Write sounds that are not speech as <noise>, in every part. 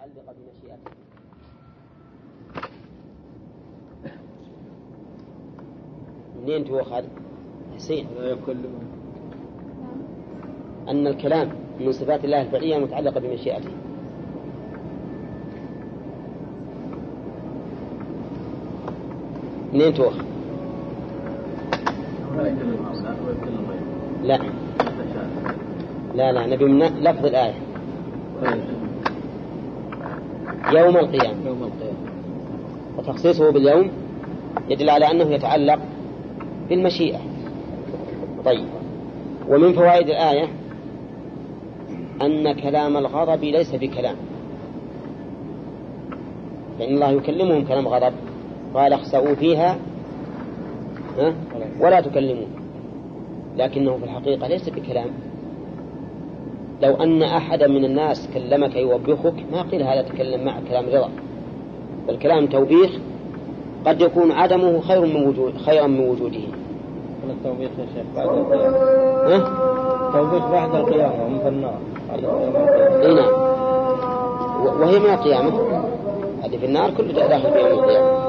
متعلقة بمشيئته منين تؤخذ؟ حسين. لا يكلم أن الكلام من صفات الله الفعلية المتعلقة بمشيئته منين تؤخذ؟ لا لا لا. لا نبي من لفظ الآية. يوم القيامة. يوم القيامة وتخصيصه باليوم يدل على أنه يتعلق بالمشيئة. طيب. ومن فوائد الآية أن كلام الغضب ليس بكلام. فإن الله يكلمهم كلام غضب. قال اخسأوا فيها ها؟ ولا تكلمون لكنه في الحقيقة ليس بكلام. لو أن أحدا من الناس كلمك يوبخك ما قيل هذا تكلم معك كلام رضا. بل كلام توبيخ قد يكون عدمه خير من وجود خيرا من وجوده. التوبيخ يا شيخ بعد القيامة. ها؟ التوبيخ بعد القيامة هم في النار أي نعم. وهي من القيامة. هذه في النار كل داخل في يوم القيامة.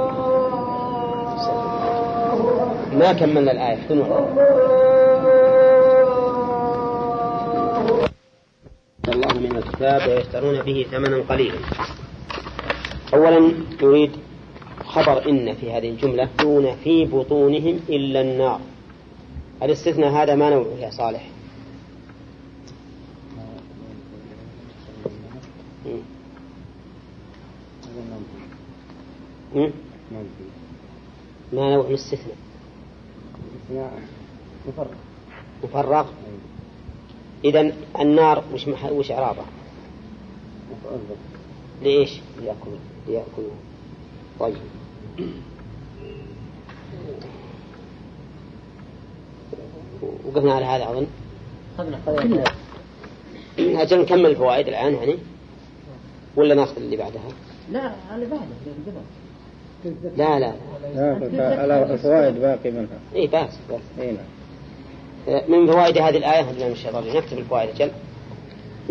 ما كملنا الآية شنو الكتاب ويشترون به ثمنا قليلا. أولا يريد خبر إن في هذه الجملة دون في بطونهم إلا النار. الاستثناء هذا ما نوعه يا صالح؟ ما نوع الاستثناء؟ مفرق. مفرغ إذا النار وش مح... وش إعرابه؟ لإيش؟ ليأكل ليأكل طيب. وقفنا على هذا أظن. كنا أجل نكمل الفوائد الآن يعني؟ ولا ناخذ اللي بعدها؟ لا اللي بعده قبل. لا لا. لا الفوائد باقي منها. إيه بس بس اي نعم. من فوائد هذه الآية من الشيطان. نكتب الفوائد أجل.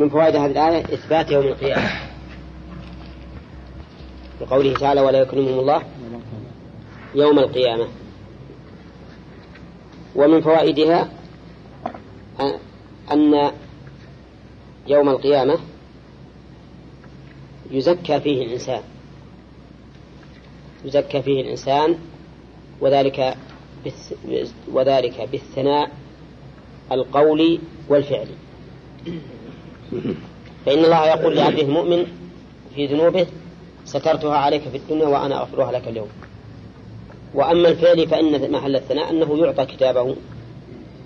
من فوائد هذه الآية إثبات يوم القيامة. بقوله تعالى ولا يكلمهم الله يوم القيامة. ومن فوائدها أن يوم القيامة يزكى فيه الإنسان. يزكى فيه الإنسان وذلك وذلك بالثناء القولي والفعلي فإن الله يقول لعبده المؤمن في ذنوبه سترتها عليك في الدنيا وأنا أغفرها لك اليوم. وأما الفعل فإن محل الثناء أنه يعطى كتابه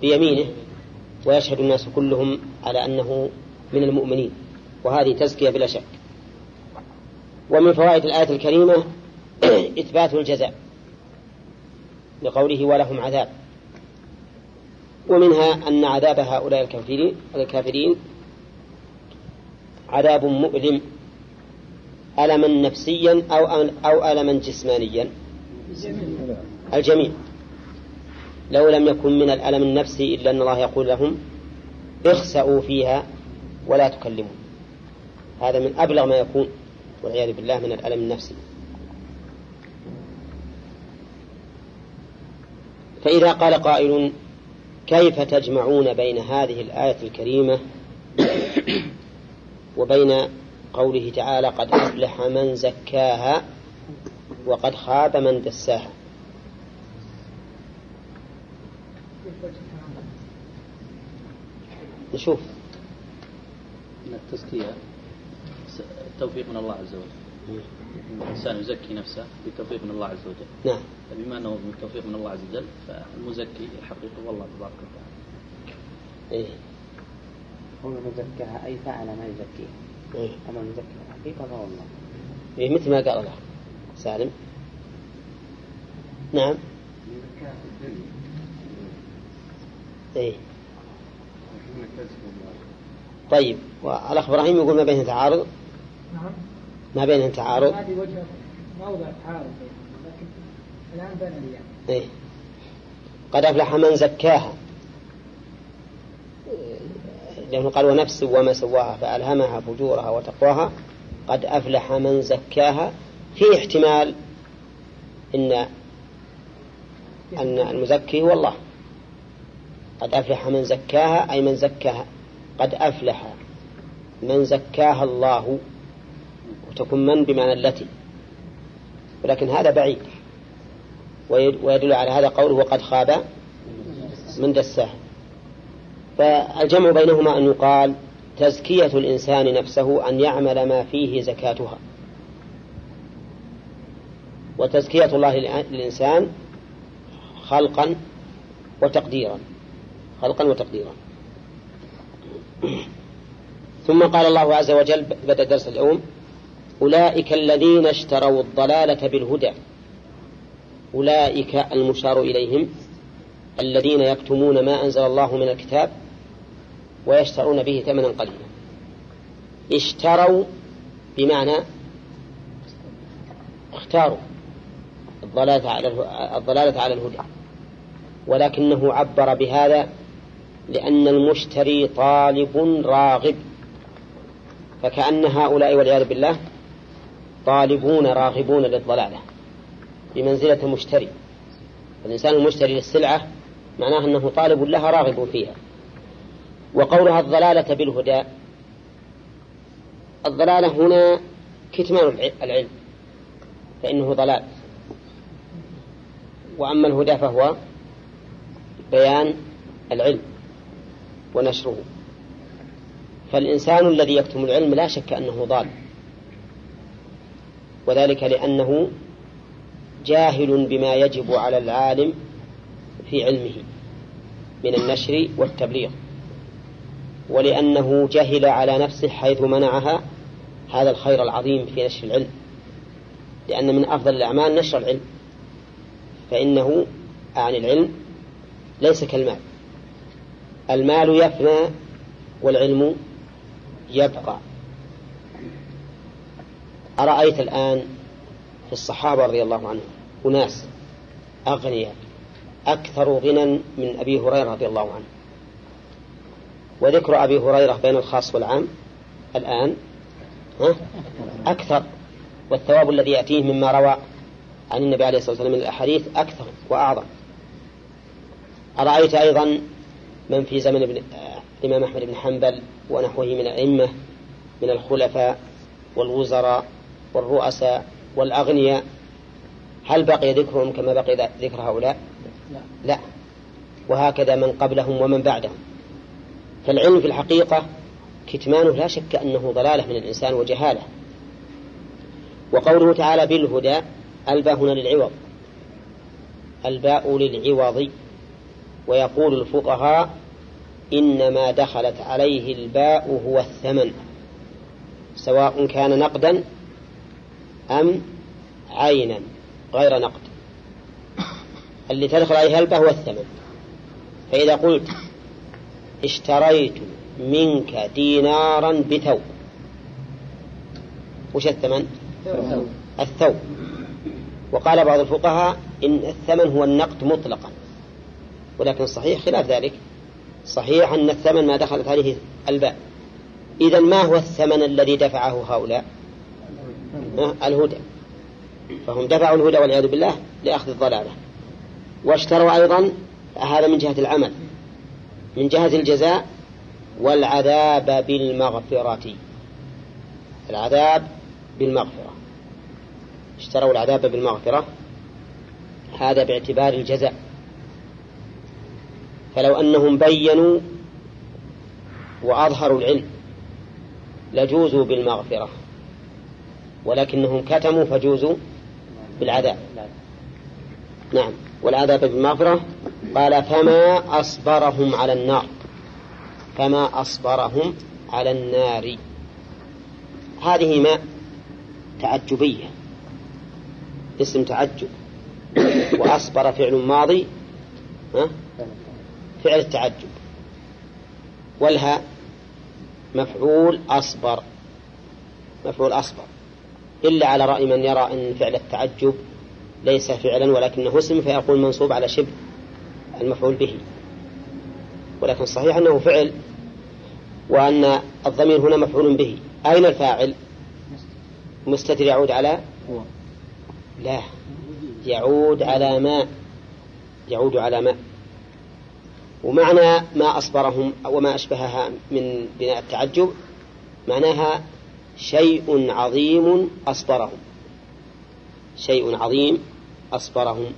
بيمينه ويشهد الناس كلهم على أنه من المؤمنين. وهذه تزكية بلا شك. ومن فوائد الآية الكريمة <clears throat> إثبات الجزاء لقوله ولهم عذاب. ومنها أن عذاب هؤلاء الكافرين عذاب مؤلم ألما نفسيا أو أو ألما جسمانيا. الجميع لو لم يكن من الألم النفسي إلا أن الله يقول لهم اخسأوا فيها ولا تكلموا. هذا من أبلغ ما يكون والعياذ بالله من الألم النفسي. فإذا قال قائل كيف تجمعون بين هذه الآية الكريمة وبين قوله تعالى قد أفلح من زكاها وقد خاب من دساها. نشوف. من التزكية التوفيق من الله عز وجل. الإنسان يزكي نفسه بتوفيق من الله عز وجل. نعم. فبما أنه من التوفيق من الله عز وجل فالمزكي الحقيقة هو الله تبارك وتعالى. إيه. هو مزكاها أي فعل ما يزكيها إيه. أما المزكي الحقيقة فهو الله. إيه مثل ما قال له سالم. نعم. إيه. طيب والأخ إبراهيم يقول ما بينه تعارض؟ نعم. ما بينه تعارض؟ هذه وجه موضع تعارض لكن الآن بين الأيام إيه. قد أفلح من زكاها. لأنه قال ونفس وما سواها فألهمها فجورها وتقواها. قد أفلح من زكاها. في احتمال إن أن المزكي هو الله. قد أفلح من زكاها أي من زكاها. قد أفلح من زكاها الله وتكون من بمعنى التي. ولكن هذا بعيد. ويدل على هذا قوله وقد خاب من دساه فالجمع بينهما أن يقال تزكية الإنسان نفسه أن يعمل ما فيه زكاتها. وتزكية الله للإنسان خلقا وتقديرا. خلقا وتقديرا. ثم قال الله عز وجل بدأ درس اليوم أولئك الذين اشتروا الضلالة بالهدى. أولئك المشار إليهم الذين يكتمون ما أنزل الله من الكتاب ويشترون به ثمنا قليلا. اشتروا بمعنى اختاروا الضلالة على الضلالة على الهدى. ولكنه عبر بهذا لأن المشتري طالب راغب. فكأن هؤلاء والعياذ بالله طالبون راغبون للضلالة بمنزلة مشتري الإنسان المشتري للسلعة معناه أنه طالب لها راغب فيها. وقولها الضلالة بالهدى. الضلالة هنا كتمان العلم فإنه ضلال. وأما الهدى فهو بيان العلم ونشره. فالإنسان الذي يكتم العلم لا شك أنه ضال. وذلك لأنه جاهل بما يجب على العالم في علمه من النشر والتبليغ. ولأنه جهل على نفسه حيث منعها هذا الخير العظيم في نشر العلم. لأن من أفضل الأعمال نشر العلم. فإنه عن العلم ليس كالمال. المال يفنى والعلم يبقى. أرأيت الآن في الصحابة رضي الله عنهم؟ أناس أغنياء أكثر غنى من أبي هريرة رضي الله عنه. وذكر أبي هريرة بين الخاص والعام الآن أكثر والثواب الذي يأتيه مما روى عن النبي عليه الصلاة والسلام من الأحاديث أكثر وأعظم. أرأيت أيضا من في زمن ابن الإمام أحمد بن حنبل ونحوه من الأئمة من الخلفاء والوزراء والرؤساء والأغنياء؟ هل بقي ذكرهم كما بقي ذكر هؤلاء؟ لا. وهكذا من قبلهم ومن بعدهم. فالعلم في الحقيقة كتمانه لا شك أنه ضلالة من الإنسان وجهالة. وقوله تعالى بالهدى الباء هنا للعوض. الباء للعوض. ويقول الفقهاء إنما دخلت عليه الباء هو الثمن. سواء كان نقدا أم عينا غير نقد. اللي تدخل عليها الباء هو الثمن. فإذا قلت اشتريت منك دينارا بثوب. وش الثمن؟ الثوب. وقال بعض الفقهاء إن الثمن هو النقد مطلقا. ولكن الصحيح خلاف ذلك. صحيح أن الثمن ما دخلت عليه الباء. إذا ما هو الثمن الذي دفعه هؤلاء؟ الهدى. فهم دفعوا الهدى والعياذ بالله لأخذ الضلالة. واشتروا أيضا هذا من جهة العمل. من جهة الجزاء والعذاب بالمغفرة. العذاب بالمغفرة. اشتروا العذاب بالمغفرة. هذا باعتبار الجزاء. فلو أنهم بينوا وأظهروا العلم لجوزوا بالمغفرة. ولكنهم كتموا فجوزوا بالعذاب. نعم. والعذاب بالمغفرة قال فما أصبرهم على النار. فما أصبرهم على النار. هذه ما تعجبية. اسم تعجب. وأصبر فعل ماضي؟ فعل التعجب. والها مفعول أصبر. مفعول أصبر. إلا على رأي من يرى أن فعل التعجب ليس فعلا ولكنه اسم فيقول منصوب على شبه. المفعول به. ولكن صحيح أنه فعل وأن الضمير هنا مفعول به. أين الفاعل؟ مستتر يعود على؟ لا. يعود على ما؟ يعود على ما. ومعنى ما أصبرهم وما أشبهها من بناء التعجب معناها شيء عظيم أصبرهم. شيء عظيم أصبرهم.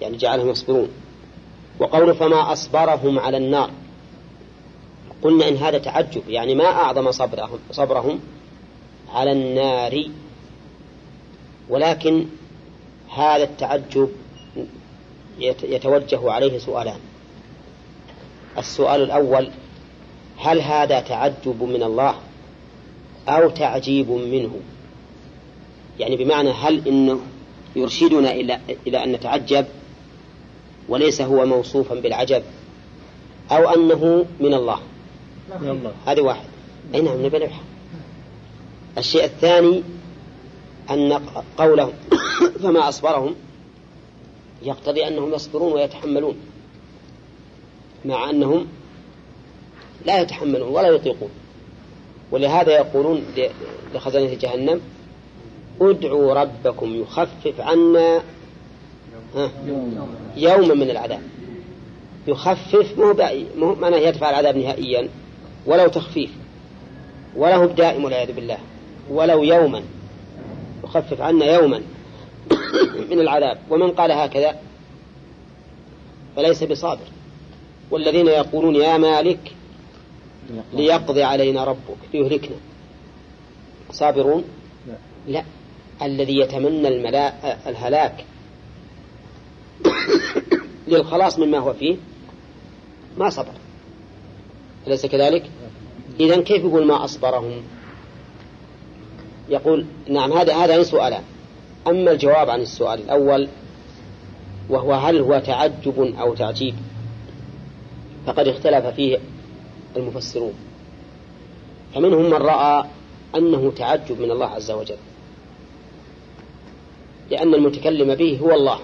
يعني جعلهم يصبرون. وقول فما أصبرهم على النار. قلنا إن هذا تعجب يعني ما أعظم صبرهم, صبرهم على النار. ولكن هذا التعجب يتوجه عليه سؤالان. السؤال الأول هل هذا تعجب من الله أو تعجيب منه؟ يعني بمعنى هل إنه يرشدنا إلى, إلى أن نتعجب وليس هو موصوفا بالعجب أو أنه من الله. من هذا واحد. أي نعم نبي نبحث الشيء الثاني أن قولهم <coughs> فما أصبرهم يقتضي أنهم يصبرون ويتحملون مع أنهم لا يتحملون ولا يطيقون. ولهذا يقولون لخزنة جهنم ادعوا ربكم يخفف عنا يوما من العذاب. يخفف مو معناه يدفع العذاب نهائيا ولو تخفيف وله دائم والعياذ بالله ولو يوما. يخفف عنا يوما <coughs> من العذاب. ومن قال هكذا؟ فليس بصابر. والذين يقولون يا مالك ليقضي علينا ربك ليهلكنا. صابرون؟ لا. لا. الذي يتمنى الملا... الهلاك للخلاص مما هو فيه ما صبر. أليس كذلك؟ إذا كيف يقول ما أصبرهم؟ يقول نعم هذا هذا سؤالان. أما الجواب عن السؤال الأول وهو هل هو تعجب أو تعجيب؟ فقد اختلف فيه المفسرون. فمنهم من رأى أنه تعجب من الله عز وجل لأن المتكلم به هو الله.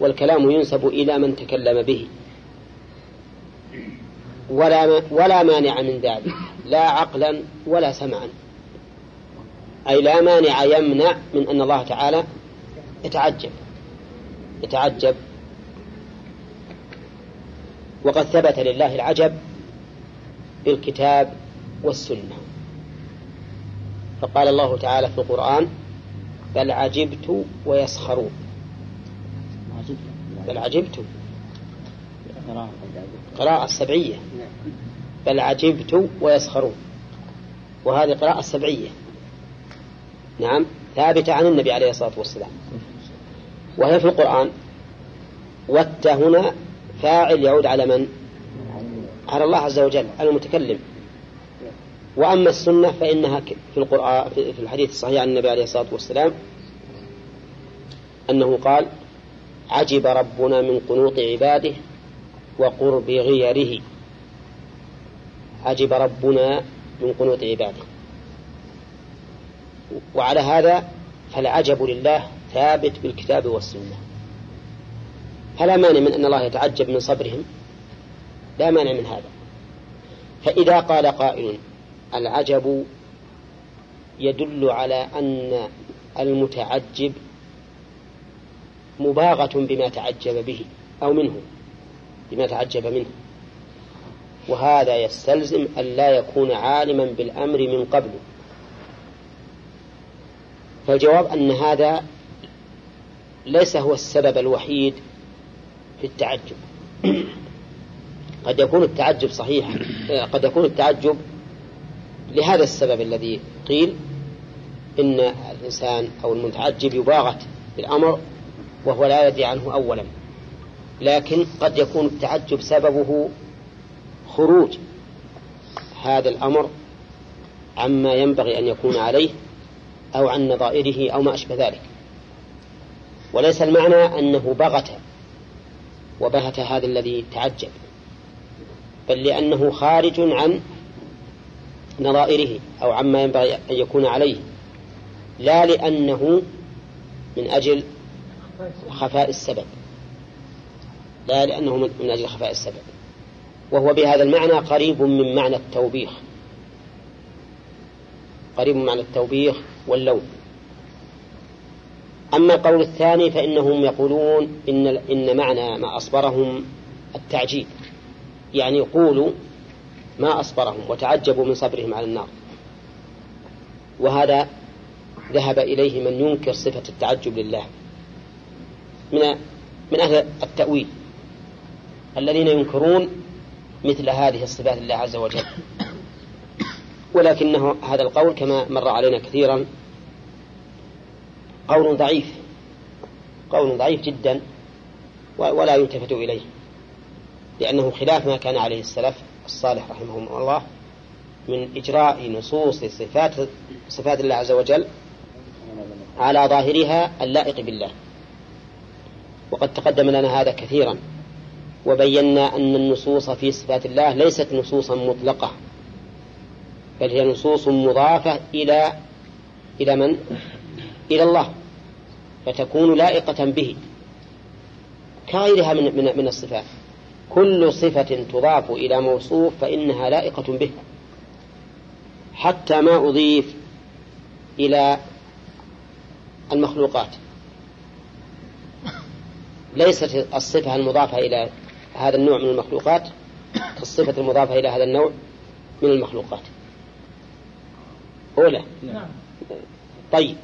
والكلام ينسب إلى من تكلم به. ولا ولا مانع من ذلك. لا عقلا ولا سمعا. أي لا مانع يمنع من أن الله تعالى يتعجب. يتعجب. وقد ثبت لله العجب بالكتاب والسنة. فقال الله تعالى في القرآن بل عجبت ويسخرون. بل عجبت قراءة السبعية. بل عجبت ويسخرون. وهذه قراءة السبعية. نعم. ثابتة عن النبي عليه الصلاة والسلام. وهي في القرآن. وت هنا فاعل يعود على من؟ على الله عز وجل على المتكلم. وأما السنة فإنها في القرآن في الحديث الصحيح عن النبي عليه الصلاة والسلام أنه قال عجب ربنا من قنوط عباده وقرب غيره. عجب ربنا من قنوط عباده. وعلى هذا فالعجب لله ثابت بالكتاب والسنة. فلا مانع من أن الله يتعجب من صبرهم. لا مانع من هذا. فإذا قال قائل العجب يدل على أن المتعجب مباغة بما تعجب به أو منه بما تعجب منه. وهذا يستلزم أن لا يكون عالما بالأمر من قبل. فالجواب أن هذا ليس هو السبب الوحيد في التعجب. قد يكون التعجب صحيح قد يكون التعجب لهذا السبب الذي قيل إن الإنسان أو المتعجب يباغت بالأمر وهو لا يدري عنه أولا. لكن قد يكون التعجب سببه خروج هذا الأمر عما ينبغي أن يكون عليه أو عن نظائره أو ما أشبه ذلك. وليس المعنى أنه بغت وبهت هذا الذي تعجب بل لأنه خارج عن نظائره أو عما ينبغي أن يكون عليه لا لأنه من أجل خفاء السبب. لا لأنه من أجل خفاء السبب. وهو بهذا المعنى قريب من معنى التوبيخ. قريب من معنى التوبيخ واللوم. أما القول الثاني فإنهم يقولون إن, إن معنى ما أصبرهم التعجيل يعني يقولوا ما أصبرهم وتعجبوا من صبرهم على النار. وهذا ذهب إليه من ينكر صفة التعجب لله. من من أهل التأويل الذين ينكرون مثل هذه الصفات لله عز وجل. ولكنه هذا القول كما مر علينا كثيرا قول ضعيف قول ضعيف جدا ولا يلتفت إليه لأنه خلاف ما كان عليه السلف الصالح رحمهم الله من إجراء نصوص صفات صفات الله عز وجل على ظاهرها اللائق بالله. وقد تقدم لنا هذا كثيرا. وبينا أن النصوص في صفات الله ليست نصوصا مطلقة بل هي نصوص مضافة إلى إلى من؟ إلى الله فتكون لائقة به كغيرها من من من الصفات. كل صفة تضاف إلى موصوف فإنها لائقة به حتى ما أضيف إلى المخلوقات. ليست الصفة المضافة إلى هذا النوع من المخلوقات كالصفة المضافة إلى هذا النوع من المخلوقات. أولى. نعم. طيب.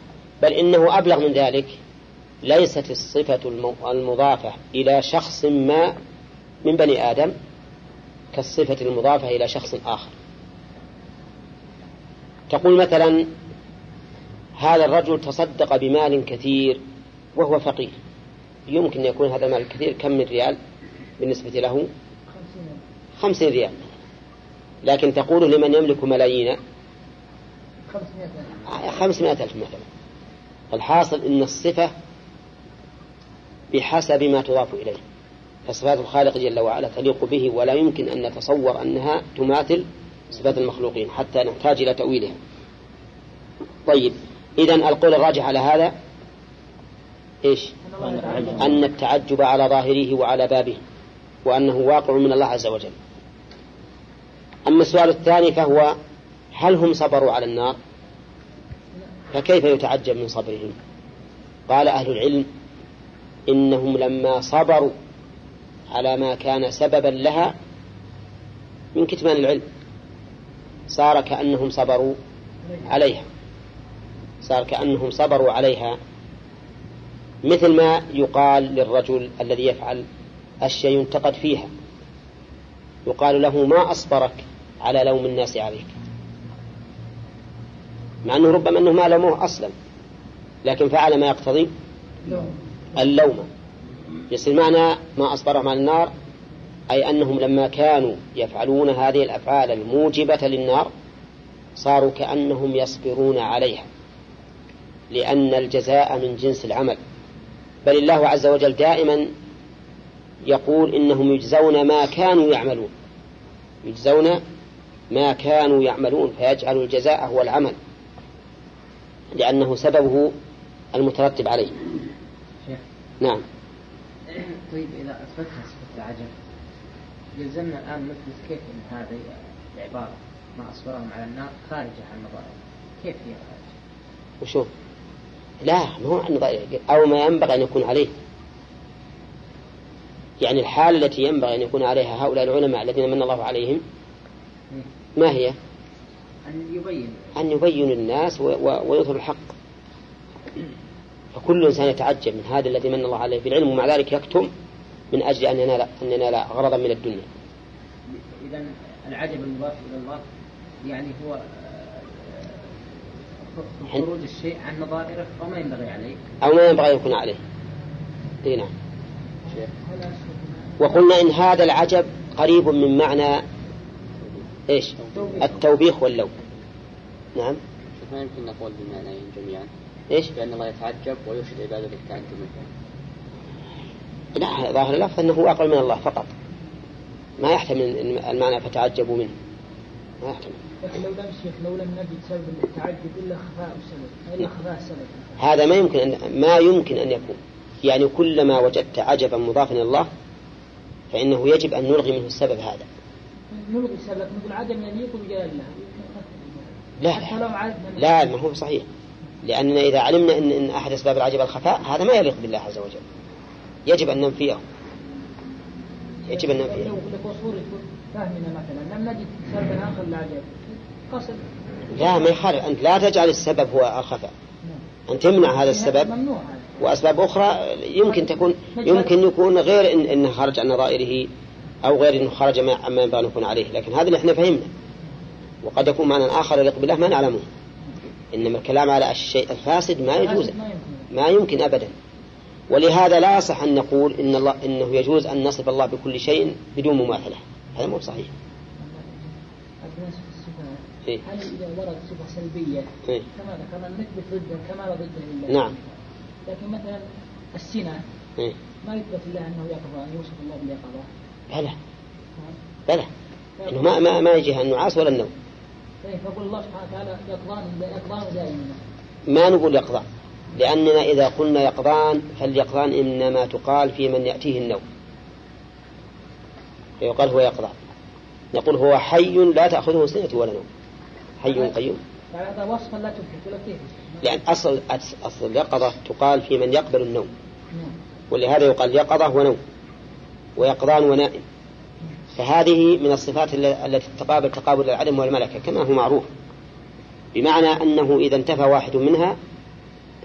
بل إنه أبلغ من ذلك ليست الصفة المضافة إلى شخص ما من بني آدم كالصفة المضافة إلى شخص آخر. تقول مثلا هذا الرجل تصدق بمال كثير وهو فقير. يمكن يكون هذا المال الكثير كم من ريال بالنسبة له؟ خمسين ريال. لكن تقول لمن يملك ملايين؟ خمسمائة ألف مثلا. الحاصل أن الصفة بحسب ما تضاف إليه. فصفات الخالق جل وعلا تليق به ولا يمكن أن نتصور أنها تماثل صفات المخلوقين حتى نحتاج إلى تأويلها. طيب إذا القول الراجح على هذا. إيش؟ أن التعجب على ظاهره وعلى بابه وأنه واقع من الله عز وجل. أما السؤال الثاني فهو هل هم صبروا على النار؟ فكيف يتعجب من صبرهم؟ قال أهل العلم إنهم لما صبروا على ما كان سببا لها من كتمان العلم. صار كأنهم صبروا عليها. صار كأنهم صبروا عليها مثل ما يقال للرجل الذي يفعل أشياء ينتقد فيها. يقال له ما أصبرك على لوم الناس عليك. مع أنه ربما أنه ما لوموه أصلا لكن فعل ما يقتضي اللوم. يصير معنى ما أصبرهم على النار أي أنهم لما كانوا يفعلون هذه الأفعال الموجبة للنار صاروا كأنهم يصبرون عليها لأن الجزاء من جنس العمل. بل الله عز وجل دائما يقول إنهم يجزون ما كانوا يعملون. يجزون ما كانوا يعملون فيجعل الجزاء هو العمل لأنه سببه المترتب عليه. شيخ نعم. طيب إذا أثبتنا صفة العجب يلزمنا الآن نثبت كيف أن هذه العبارة ما أصبرهم على النار خارجة عن نظائر كيف هي خارجة؟ وشوف لا ما هو عن أو ما ينبغي أن يكون عليه. يعني الحالة التي ينبغي أن يكون عليها هؤلاء العلماء الذين من الله عليهم ما هي؟ أن يبين. أن يبين الناس ويظهر الحق. فكل إنسان يتعجب من هذا الذي من الله عليه. بالعلم ومع ذلك يكتم من أجل أن ينال أن ينال غرضا من الدنيا. إذا العجب المضاف إلى الله يعني هو خروج الشيء عن نظائره وما ينبغي عليه أو ما ينبغي أن يكون عليه. إيه نعم. وقلنا إن هذا العجب قريب من معنى إيش؟ التوبيخ واللوم. نعم. ما يمكن نقول بمعنيين جميعا. إيش؟ بأن الله يتعجب ويرشد عباده للتعجب لا ظاهر اللفظ أنه واقع من الله فقط. ما يحتمل المعنى فتعجبوا منه. ما يحتمل. لكن لو لم شيخ لو لم نجد سبب التعجب إلا خفاء سبب إلا خفاء سبب هذا ما يمكن أن ما يمكن أن يكون. يعني كلما وجدت عجبا مضافا إلى الله فإنه يجب أن نلغي منه السبب هذا. نلغي السبب نقول عدم يليق بجلال الله لا. لا لو لا ما هو صحيح. لأننا إذا علمنا أن, إن أحد أسباب العجب الخفاء هذا ما يليق بالله عز وجل. يجب أن ننفيه. يجب أن لو ننفيه لك وصول يكون فاهمنا مثلا. لم نجد سببا آخر للعجب. قصد. لا ما يخالف. أنت لا تجعل السبب هو الخفاء أن تمنع هذا السبب. وأسباب أخرى يمكن تكون يمكن يكون غير إن إنه خرج عن نظائره أو غير إنه خرج ما عما ينبغي أن يكون عليه. لكن هذا اللي إحنا فهمنا. وقد يكون معنى آخر يليق بالله ما نعلمه. إنما الكلام على الشيء الفاسد ما يجوز. ما يمكن. أبدا. ولهذا لا يصح أن نقول إن الله إنه يجوز أن نصف الله بكل شيء بدون مماثلة. هذا مو صحيح. هل إذا ورد صفة سلبية إيه. كما ذكرنا نثبت ضده كما لا ضده لله. نعم. لكن مثلا السنة إيه. ما يثبت الله أنه يقظة أن يوصف الله باليقظة بلى. بلى. إنه ما ما ما يجيها النعاس ولا النوم. طيب فقول الله سبحانه وتعالى يقظان يقظان دائما. ما نقول يقظان لأننا إذا قلنا يقظان فاليقظان إنما تقال في من يأتيه النوم. فيقال هو يقظان نقول هو حي لا تأخذه سنة ولا نوم. حي قيوم. فهذا وصفا لا كيف لأن أصل أصل اليقظة تقال في من يقبل النوم. نعم. ولهذا يقال يقظة ونوم ويقظان ونائم. فهذه من الصفات التي تقابل تقابل العدم والملكة كما هو معروف. بمعنى أنه إذا انتفى واحد منها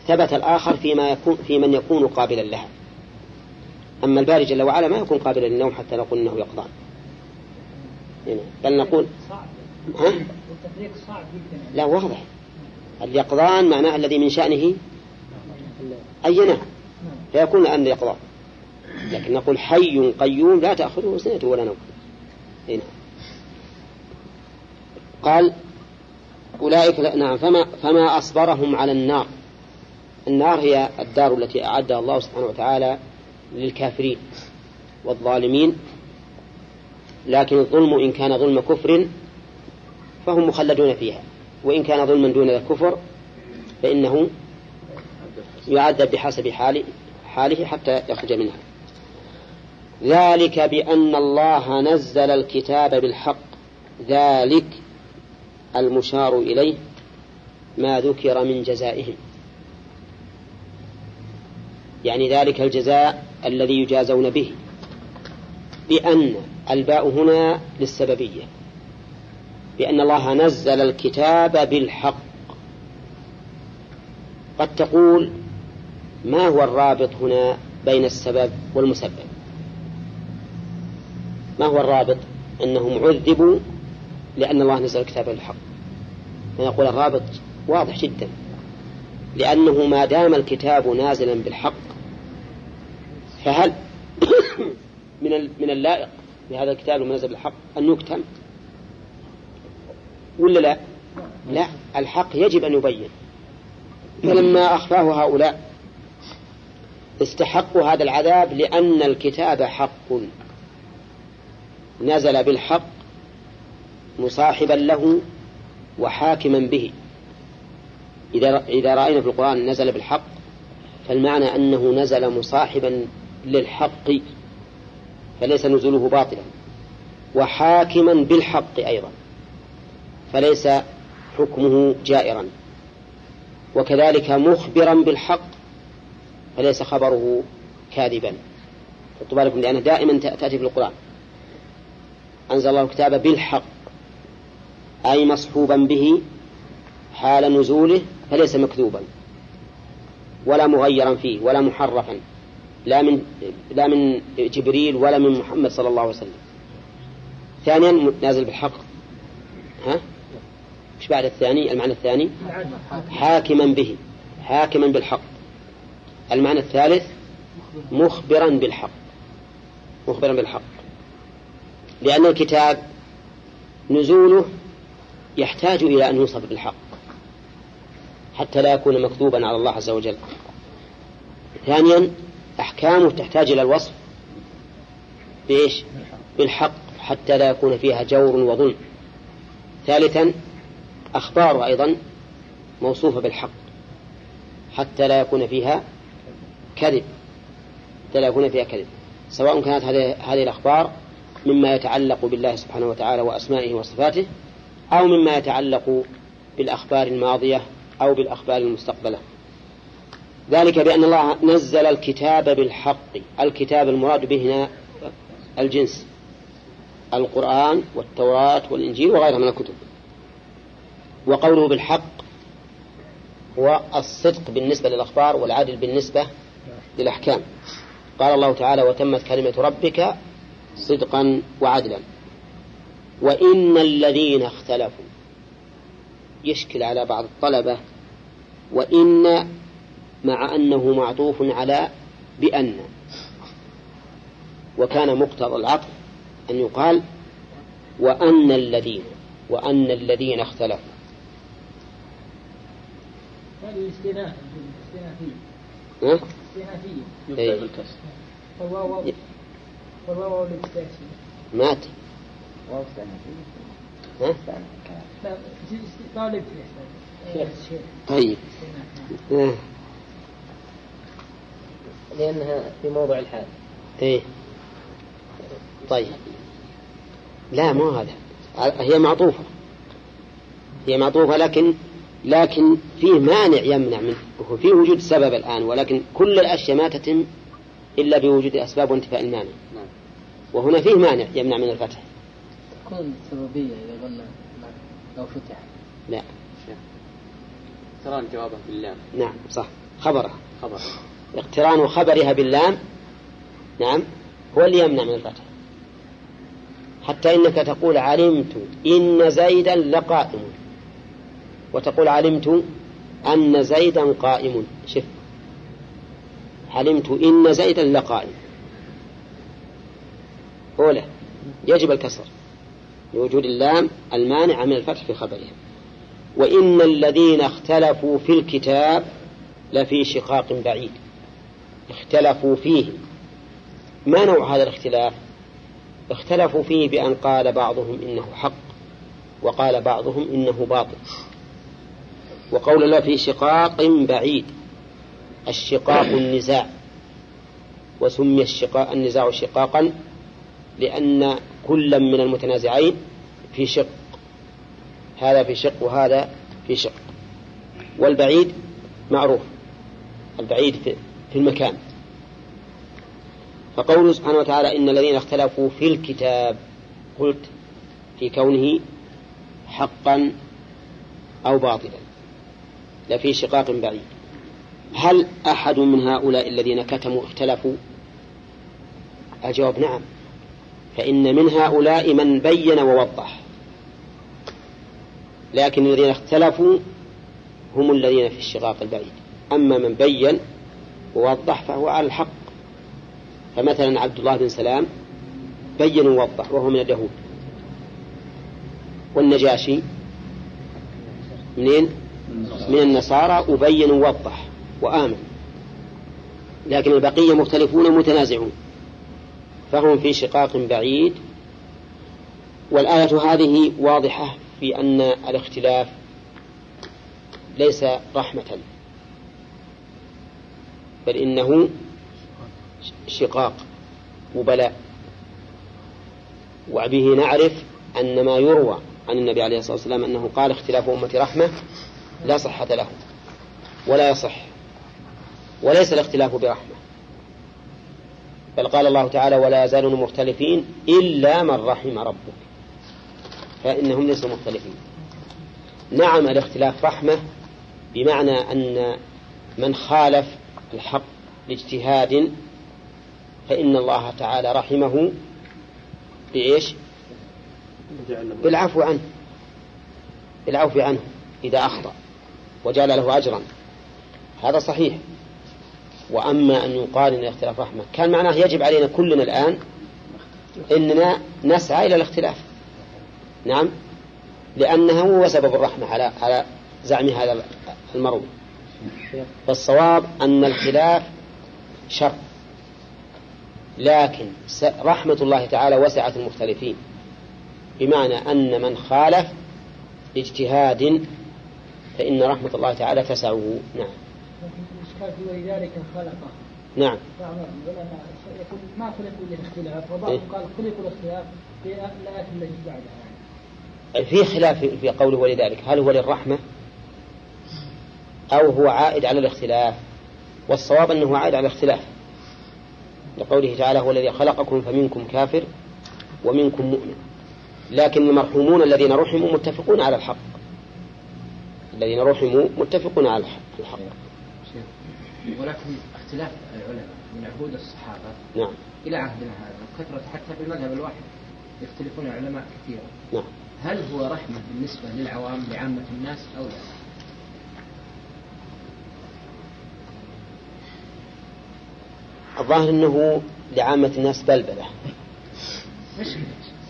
ثبت الآخر فيما يكون في من يكون قابلا لها. أما الباري جل وعلا ما يكون قابلا للنوم حتى نقول أنه يقظان. يعني بل نقول ها؟ والتفريق صعب جدا لا واضح. اليقظان معناه الذي من شأنه؟ أن ينام نعم. فيكون أن يقظان. لكن نقول حي قيوم لا تأخذه سنة ولا نوم. هنا. قال أولئك نعم. فما, فما أصبرهم على النار؟ النار هي الدار التي أعدها الله سبحانه وتعالى للكافرين والظالمين. لكن الظلم إن كان ظلم كفر فهم مخلدون فيها. وإن كان ظلما دون الكفر فإنه يعذب بحسب حاله, حاله حتى يخرج منها. ذلك بأن الله نزل الكتاب بالحق. ذلك المشار إليه ما ذكر من جزائهم. يعني ذلك الجزاء الذي يجازون به. بأن الباء هنا للسببية. بأن الله نزل الكتاب بالحق. قد تقول ما هو الرابط هنا بين السبب والمسبب؟ ما هو الرابط؟ أنهم عذبوا لأن الله نزل الكتاب بالحق. فنقول الرابط واضح جدا. لأنه ما دام الكتاب نازلا بالحق فهل <coughs> من من اللائق بهذا الكتاب المنزل بالحق أن يكتم؟ ولا لا؟ لا الحق يجب أن يبين. فلما أخفاه هؤلاء. استحقوا هذا العذاب لأن الكتاب حق. نزل بالحق مصاحبا له وحاكما به. إذا إذا رأينا في القرآن نزل بالحق فالمعنى أنه نزل مصاحبا للحق فليس نزوله باطلا. وحاكما بالحق أيضا. فليس حكمه جائرا. وكذلك مخبرا بالحق فليس خبره كاذبا. خطوا بالكم لأنه دائما تأتي في القرآن. أنزل الله الكتاب بالحق أي مصحوبا به حال نزوله فليس مكذوبا. ولا مغيرا فيه ولا محرفا. لا من لا من جبريل ولا من محمد صلى الله عليه وسلم. ثانيا نازل بالحق. ها؟ بعد الثاني؟ المعنى الثاني؟ حاكما به. حاكما بالحق. المعنى الثالث؟ مخبرا بالحق. مخبرا بالحق. لأن الكتاب نزوله يحتاج إلى أن يوصف بالحق حتى لا يكون مكذوبا على الله عز وجل. ثانيا أحكامه تحتاج إلى الوصف بإيش؟ بالحق حتى لا يكون فيها جور وظلم. ثالثا أخباره أيضا موصوفة بالحق حتى لا يكون فيها كذب حتى لا يكون فيها كذب. سواء كانت هذه الأخبار مما يتعلق بالله سبحانه وتعالى وأسمائه وصفاته أو مما يتعلق بالأخبار الماضية أو بالأخبار المستقبلة. ذلك بأن الله نزل الكتاب بالحق. الكتاب المراد به هنا الجنس القرآن والتوراة والإنجيل وغيرها من الكتب. وقوله بالحق هو الصدق بالنسبة للأخبار والعدل بالنسبة للأحكام. قال الله تعالى وتمت كلمة ربك صدقا وعدلا. وإن الذين اختلفوا يشكل على بعض الطلبة وإن مع أنه معطوف على بأن. وكان مقتضى العطف أن يقال وأن الذين وأن الذين اختلفوا. هذه؟ الاستئنافية يبدأ إيه. بالكسر. والواو والواو الاستئنافية مات. واو استأنافية. ها؟ لا طالب في الشيخ طيب. لأنها في موضع الحال إيه. طيب. لا مو هذا. هي معطوفة. هي معطوفة لكن لكن فيه مانع يمنع منه. فيه وجود سبب الآن ولكن كل الأشياء ما تتم إلا بوجود الأسباب وانتفاء المانع. نعم. وهنا فيه مانع يمنع من الفتح. تكون سببية إذا قلنا لو فتح. لا. ترى جوابه باللام نعم صح. خبرها. خبر. اقتران خبرها باللام. نعم. هو اللي يمنع من الفتح. حتى إنك تقول علمت إن زيدا لقائم. وتقول علمت أن زيدا قائم. شف. علمت إن زيدا لقائم. أولى. يجب الكسر. لوجود اللام المانع من الفتح في خبرها. وإن الذين اختلفوا في الكتاب لفي شقاق بعيد. اختلفوا فيه. ما نوع هذا الاختلاف؟ اختلفوا فيه بأن قال بعضهم إنه حق وقال بعضهم إنه باطل. وقول الله في شقاق بعيد الشقاق النزاع. وسمي الشقاق النزاع شقاقا لأن كل من المتنازعين في شق. هذا في شق وهذا في شق. والبعيد معروف البعيد في, المكان. فقوله سبحانه وتعالى إن الذين اختلفوا في الكتاب قلت في كونه حقا أو باطلا. لفي شقاق بعيد. هل أحد من هؤلاء الذين كتموا اختلفوا؟ الجواب نعم. فإن من هؤلاء من بين ووضح. لكن الذين اختلفوا هم الذين في الشقاق البعيد. أما من بين ووضح فهو على الحق. فمثلا عبد الله بن سلام بين ووضح وهو من اليهود. والنجاشي منين؟ من النصارى أبين ووضح وآمن. لكن البقية مختلفون متنازعون. فهم في شقاق بعيد. والآية هذه واضحة في أن الاختلاف ليس رحمة. بل إنه شقاق وبلاء. وبه نعرف أن ما يروى عن النبي عليه الصلاة والسلام أنه قال اختلاف أمة رحمة لا صحة له ولا يصح وليس الاختلاف برحمة. بل قال الله تعالى ولا يزالون مختلفين إلا من رحم ربك. فإنهم ليسوا مختلفين. نعم الاختلاف رحمة بمعنى أن من خالف الحق لاجتهاد فإن الله تعالى رحمه بإيش؟ بالعفو عنه. بالعفو عنه إذا أخطأ. وجعل له أجرا. هذا صحيح. وأما أن يقال أن الاختلاف رحمة كان معناه يجب علينا كلنا الآن أننا نسعى إلى الاختلاف. نعم؟ لأنه هو سبب الرحمة على على زعم هذا المروي فالصواب أن الخلاف شر. لكن رحمة الله تعالى وسعت المختلفين. بمعنى أن من خالف اجتهاد فإن رحمة الله تعالى تسعه نعم. لكن ولذلك خلقه نعم. يقول ما خلقوا للاختلاف؟ إيه. وبعضهم قال خلقوا الاختلاف في الآيات التي بعدها. في خلاف في قوله ولذلك. هل هو للرحمة؟ أو هو عائد على الاختلاف؟ والصواب أنه عائد على الاختلاف. لقوله تعالى هو الذي خلقكم فمنكم كافر ومنكم مؤمن. لكن المرحومون الذين رحموا متفقون على الحق. الذين رحموا متفقون على الحق. ولكن اختلاف العلماء من عهود الصحابة نعم. إلى عهدنا هذا وكثرة حتى في المذهب الواحد يختلفون العلماء كثيرا. نعم. هل هو رحمة بالنسبة للعوام لعامة الناس أو لا؟ الظاهر أنه لعامة الناس بلبلة.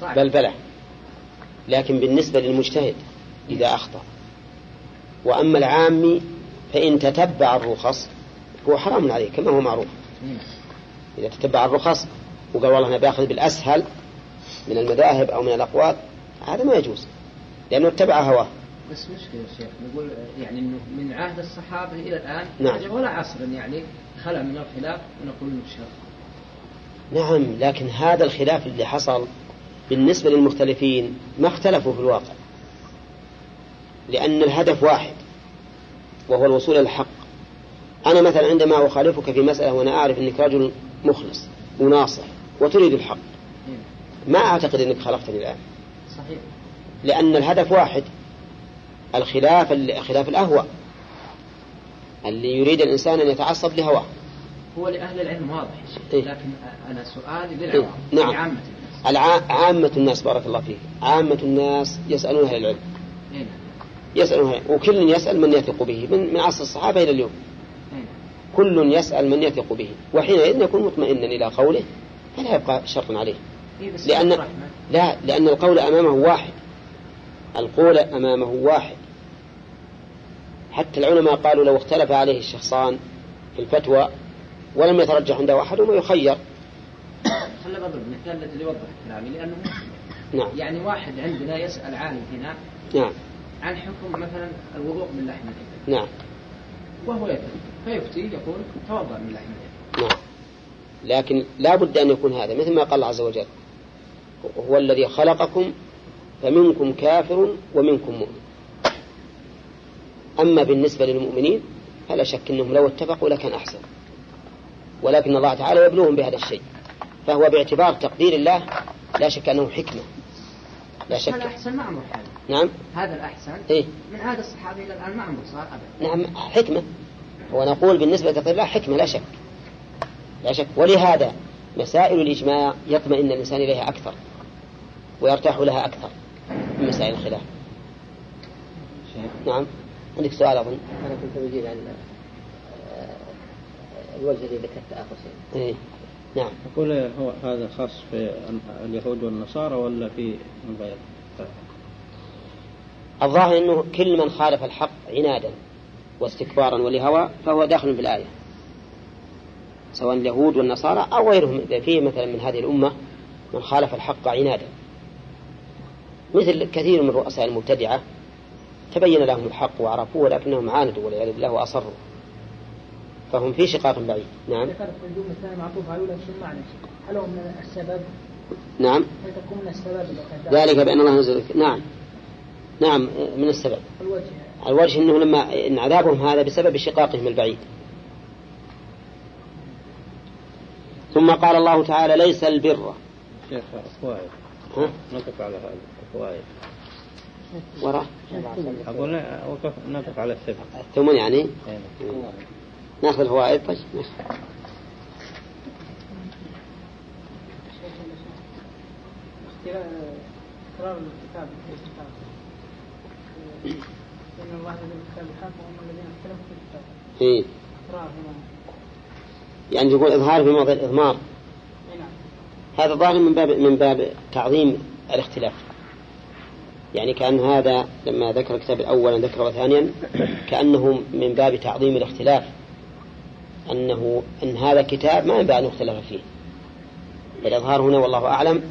بلبلة. لكن بالنسبة للمجتهد إذا أخطأ. وأما العامي فإن تتبع الرخص هو حرام عليه كما هو معروف. إذا تتبع الرخص وقال والله أنا بأخذ بالأسهل من المذاهب أو من الأقوال هذا ما يجوز لأنه اتبع هواه بس مشكلة يا شيخ نقول يعني إنه من عهد الصحابة إلى الآن نعم. ولا عصر يعني خلى من الخلاف ونقول إنه شر نعم لكن هذا الخلاف اللي حصل بالنسبة للمختلفين ما اختلفوا في الواقع لأن الهدف واحد وهو الوصول إلى الحق أنا مثلا عندما أخالفك في مسألة وأنا أعرف أنك رجل مخلص وناصح وتريد الحق نعم. ما أعتقد أنك خالفتني الآن صحيح لأن الهدف واحد الخلاف خلاف الأهوى اللي يريد الإنسان أن يتعصب لهواه هو لأهل العلم واضح إيه. لكن أنا سؤالي إيه. للعوام نعم. لعامة الناس. عامة الناس بارك الله فيك عامة الناس يسألون أهل العلم إيه يسألون أهل وكل يسأل من يثق به من, من عصر الصحابة إلى اليوم. كل يسأل من يثق به وحينئذ يكون مطمئنا إلى قوله فلا يبقى شرط عليه. إيه لأن. لا لأن القول أمامه واحد. القول أمامه واحد. حتى العلماء قالوا لو اختلف عليه الشخصان في الفتوى ولم يترجح عنده أحدهما يخير. خلنا بضرب مثال الذي يوضح كلامي لأنه نعم. يعني واحد عندنا يسأل عالم هنا نعم. عن حكم مثلا الوضوء من لحم الإبل. نعم. وهو يفتي فيفتي يقول توضأ من لحم الإبل. نعم. لكن لا بد أن يكون هذا مثل ما قال الله عز وجل هو الذي خلقكم فمنكم كافر ومنكم مؤمن. أما بالنسبة للمؤمنين فلا شك أنهم لو اتفقوا لكان أحسن. ولكن الله تعالى يبلوهم بهذا الشيء. فهو باعتبار تقدير الله لا شك أنه حكمة. لا هذا شك. أحسن ما عمره نعم. هذا الأحسن. إيه. من عهد الصحابة إلى الآن ما عمره صار أبدا. نعم حكمة. ونقول بالنسبة لتقدير الله حكمة لا شك. لا شك. ولهذا مسائل الإجماع يطمئن الإنسان إليها أكثر ويرتاح لها أكثر من مسائل الخلاف. نعم. عندك سؤال أظن؟ أنا كنت بجيب عن آه، الوجه الذي ذكرت آخر شيء إيه. نعم. أقول هو هذا خاص في اليهود والنصارى ولا في من غير؟ الظاهر أنه كل من خالف الحق عنادا واستكبارا ولهوى فهو داخل في الآية. سواء اليهود والنصارى أو غيرهم إذا فيه مثلا من هذه الأمة من خالف الحق عنادا. مثل كثير من رؤساء المبتدعة تبين لهم الحق وعرفوه ولكنهم عاندوا والعياذ بالله وأصروا. فهم في شقاق بعيد. نعم. ذكرت الجملة الثانية معطوف على معنى. هل هو من السبب؟ نعم. هل تكون من السبب إذا كان ذلك بأن الله نزل نعم. نعم من السبب. الوجه. الوجه أنه لما إن عذابهم هذا بسبب شقاقهم البعيد. ثم قال الله تعالى ليس البر. شيخ فوائد ها؟ نقف على هذا فوائد وراء. أقول نقف على السبب. الثمن يعني؟ نعم. ناخذ الفوائد طيب ماشي. إن الله الحق وهم الذين اختلفوا في الكتاب إيه. هنا يعني تقول إظهار في موضع الإضمار نعم هذا ظاهر من باب من باب تعظيم الاختلاف يعني كأن هذا لما ذكر الكتاب الأول ذكره ثانيا كأنه من باب تعظيم الاختلاف أنه أن هذا كتاب ما ينبغي أن يختلف فيه. الإظهار هنا والله أعلم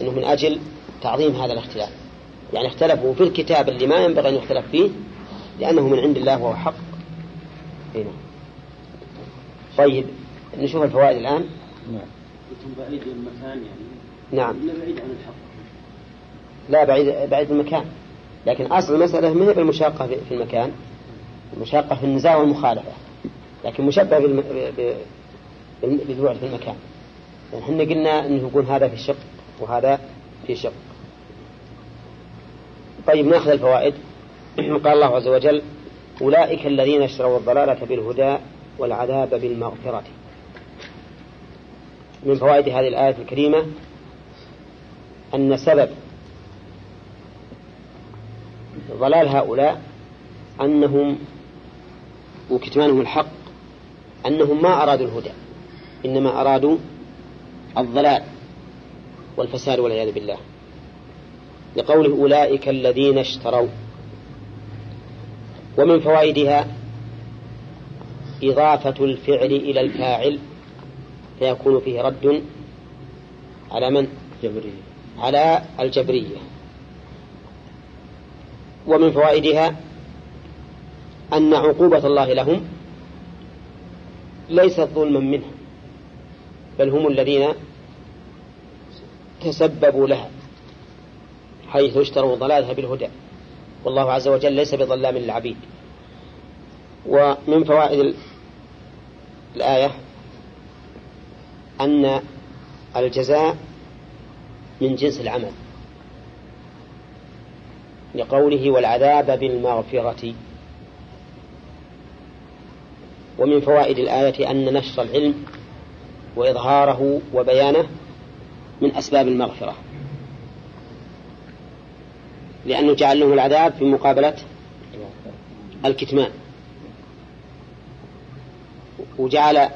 أنه من أجل تعظيم هذا الاختلاف. يعني اختلفوا في الكتاب اللي ما ينبغي أن يختلف فيه لأنه من عند الله وهو حق. هنا. طيب نشوف الفوائد الآن. نعم. بعيد المكان يعني. نعم. ولا بعيد عن الحق. لا بعيد بعيد المكان. لكن أصل المسألة ما هي بالمشاقة في في المكان؟ المشاقة في النزاع والمخالفة. لكن مشبه بالم... ب... ب... بالبعد في المكان. يعني إحنا قلنا إنه يكون هذا في شق وهذا في شق طيب ناخذ الفوائد. <clears throat> قال الله عز وجل أولئك الذين اشتروا الضلالة بالهدى والعذاب بالمغفرة. من فوائد هذه الآية الكريمة أن سبب ضلال هؤلاء أنهم وكتمانهم الحق أنهم ما أرادوا الهدى إنما أرادوا الضلال والفساد والعياذ بالله. لقوله أولئك الذين اشتروا ومن فوائدها إضافة الفعل إلى الفاعل فيكون فيه رد على من؟ جبرية على الجبرية. ومن فوائدها أن عقوبة الله لهم ليست ظلما منه بل هم الذين تسببوا لها حيث اشتروا ضلالها بالهدى. والله عز وجل ليس بظلام للعبيد. ومن فوائد الآية أن الجزاء من جنس العمل لقوله والعذاب بالمغفرة. ومن فوائد الآية أن نشر العلم وإظهاره وبيانه من أسباب المغفرة. لأنه جعل له العذاب في مقابلة الكتمان. وجعل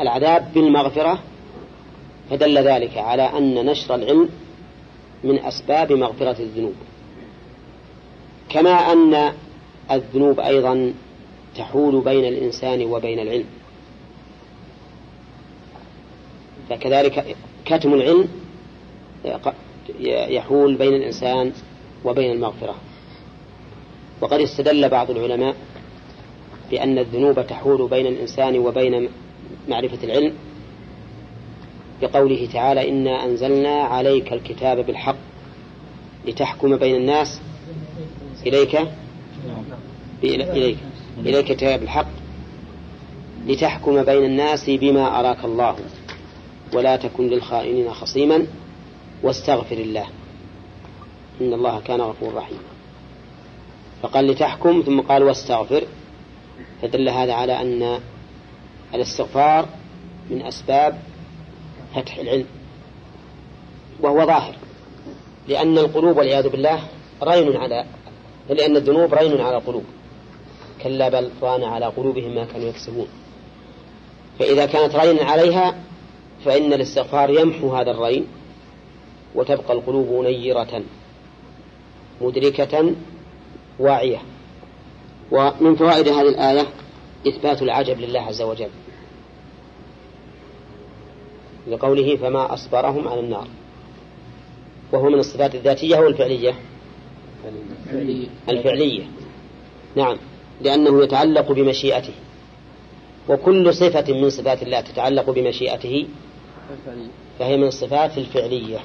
العذاب بالمغفرة فدل ذلك على أن نشر العلم من أسباب مغفرة الذنوب. كما أن الذنوب أيضا تحول بين الإنسان وبين العلم. فكذلك كتم العلم يحول بين الإنسان وبين المغفرة. وقد استدل بعض العلماء بأن الذنوب تحول بين الإنسان وبين معرفة العلم بقوله تعالى إنا أنزلنا عليك الكتاب بالحق لتحكم بين الناس إليك إليك. إليك الكتاب بالحق لتحكم بين الناس بما أراك الله. ولا تكن للخائنين خصيما واستغفر الله. إن الله كان غفور رحيما. فقال لتحكم ثم قال واستغفر. فدل هذا على أن الاستغفار من أسباب فتح العلم. وهو ظاهر. لأن القلوب والعياذ بالله رين على لأن الذنوب رين على القلوب. كلا بل ران على قلوبهم ما كانوا يكسبون. فإذا كانت رين عليها فإن الاستغفار يمحو هذا الرين وتبقى القلوب نيرة مدركة واعية. ومن فوائد هذه الآية إثبات العجب لله عز وجل لقوله فما أصبرهم على النار. وهو من الصفات الذاتية والفعلية؟ الفعلية. نعم. لأنه يتعلق بمشيئته. وكل صفة من صفات الله تتعلق بمشيئته فهي من الصفات الفعلية.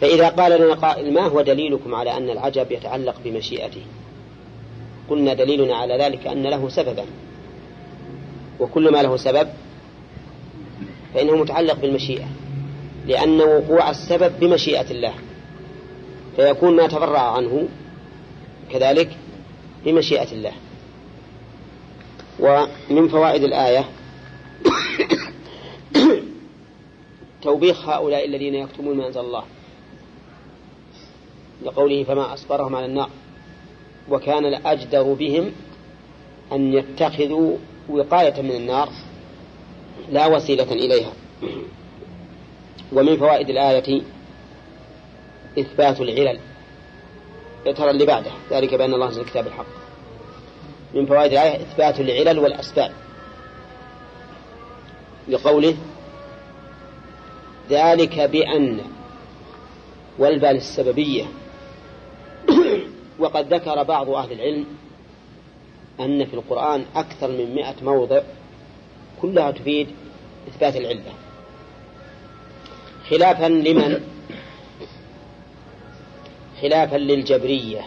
فإذا قال لنا قائل ما هو دليلكم على أن العجب يتعلق بمشيئته؟ قلنا دليلنا على ذلك أن له سببا. وكل ما له سبب فإنه متعلق بالمشيئة لأن وقوع السبب بمشيئة الله. فيكون ما تفرع عنه كذلك بمشيئة الله. ومن فوائد الآية <coughs> توبيخ هؤلاء الذين يكتمون ما أنزل الله. لقوله فما أصبرهم على النار. وكان الأجدر بهم أن يتخذوا وقاية من النار لا وسيلة إليها. ومن فوائد الآية إثبات العلل. ترى اللي بعده. ذلك بأن الله أنزل الكتاب الحق من فوائد الآية إثبات العلل والأسباب. لقوله ذلك بأن والبال السببية. وقد ذكر بعض أهل العلم أن في القرآن أكثر من مئة موضع كلها تفيد إثبات العلة. خلافا لمن خلافا للجبرية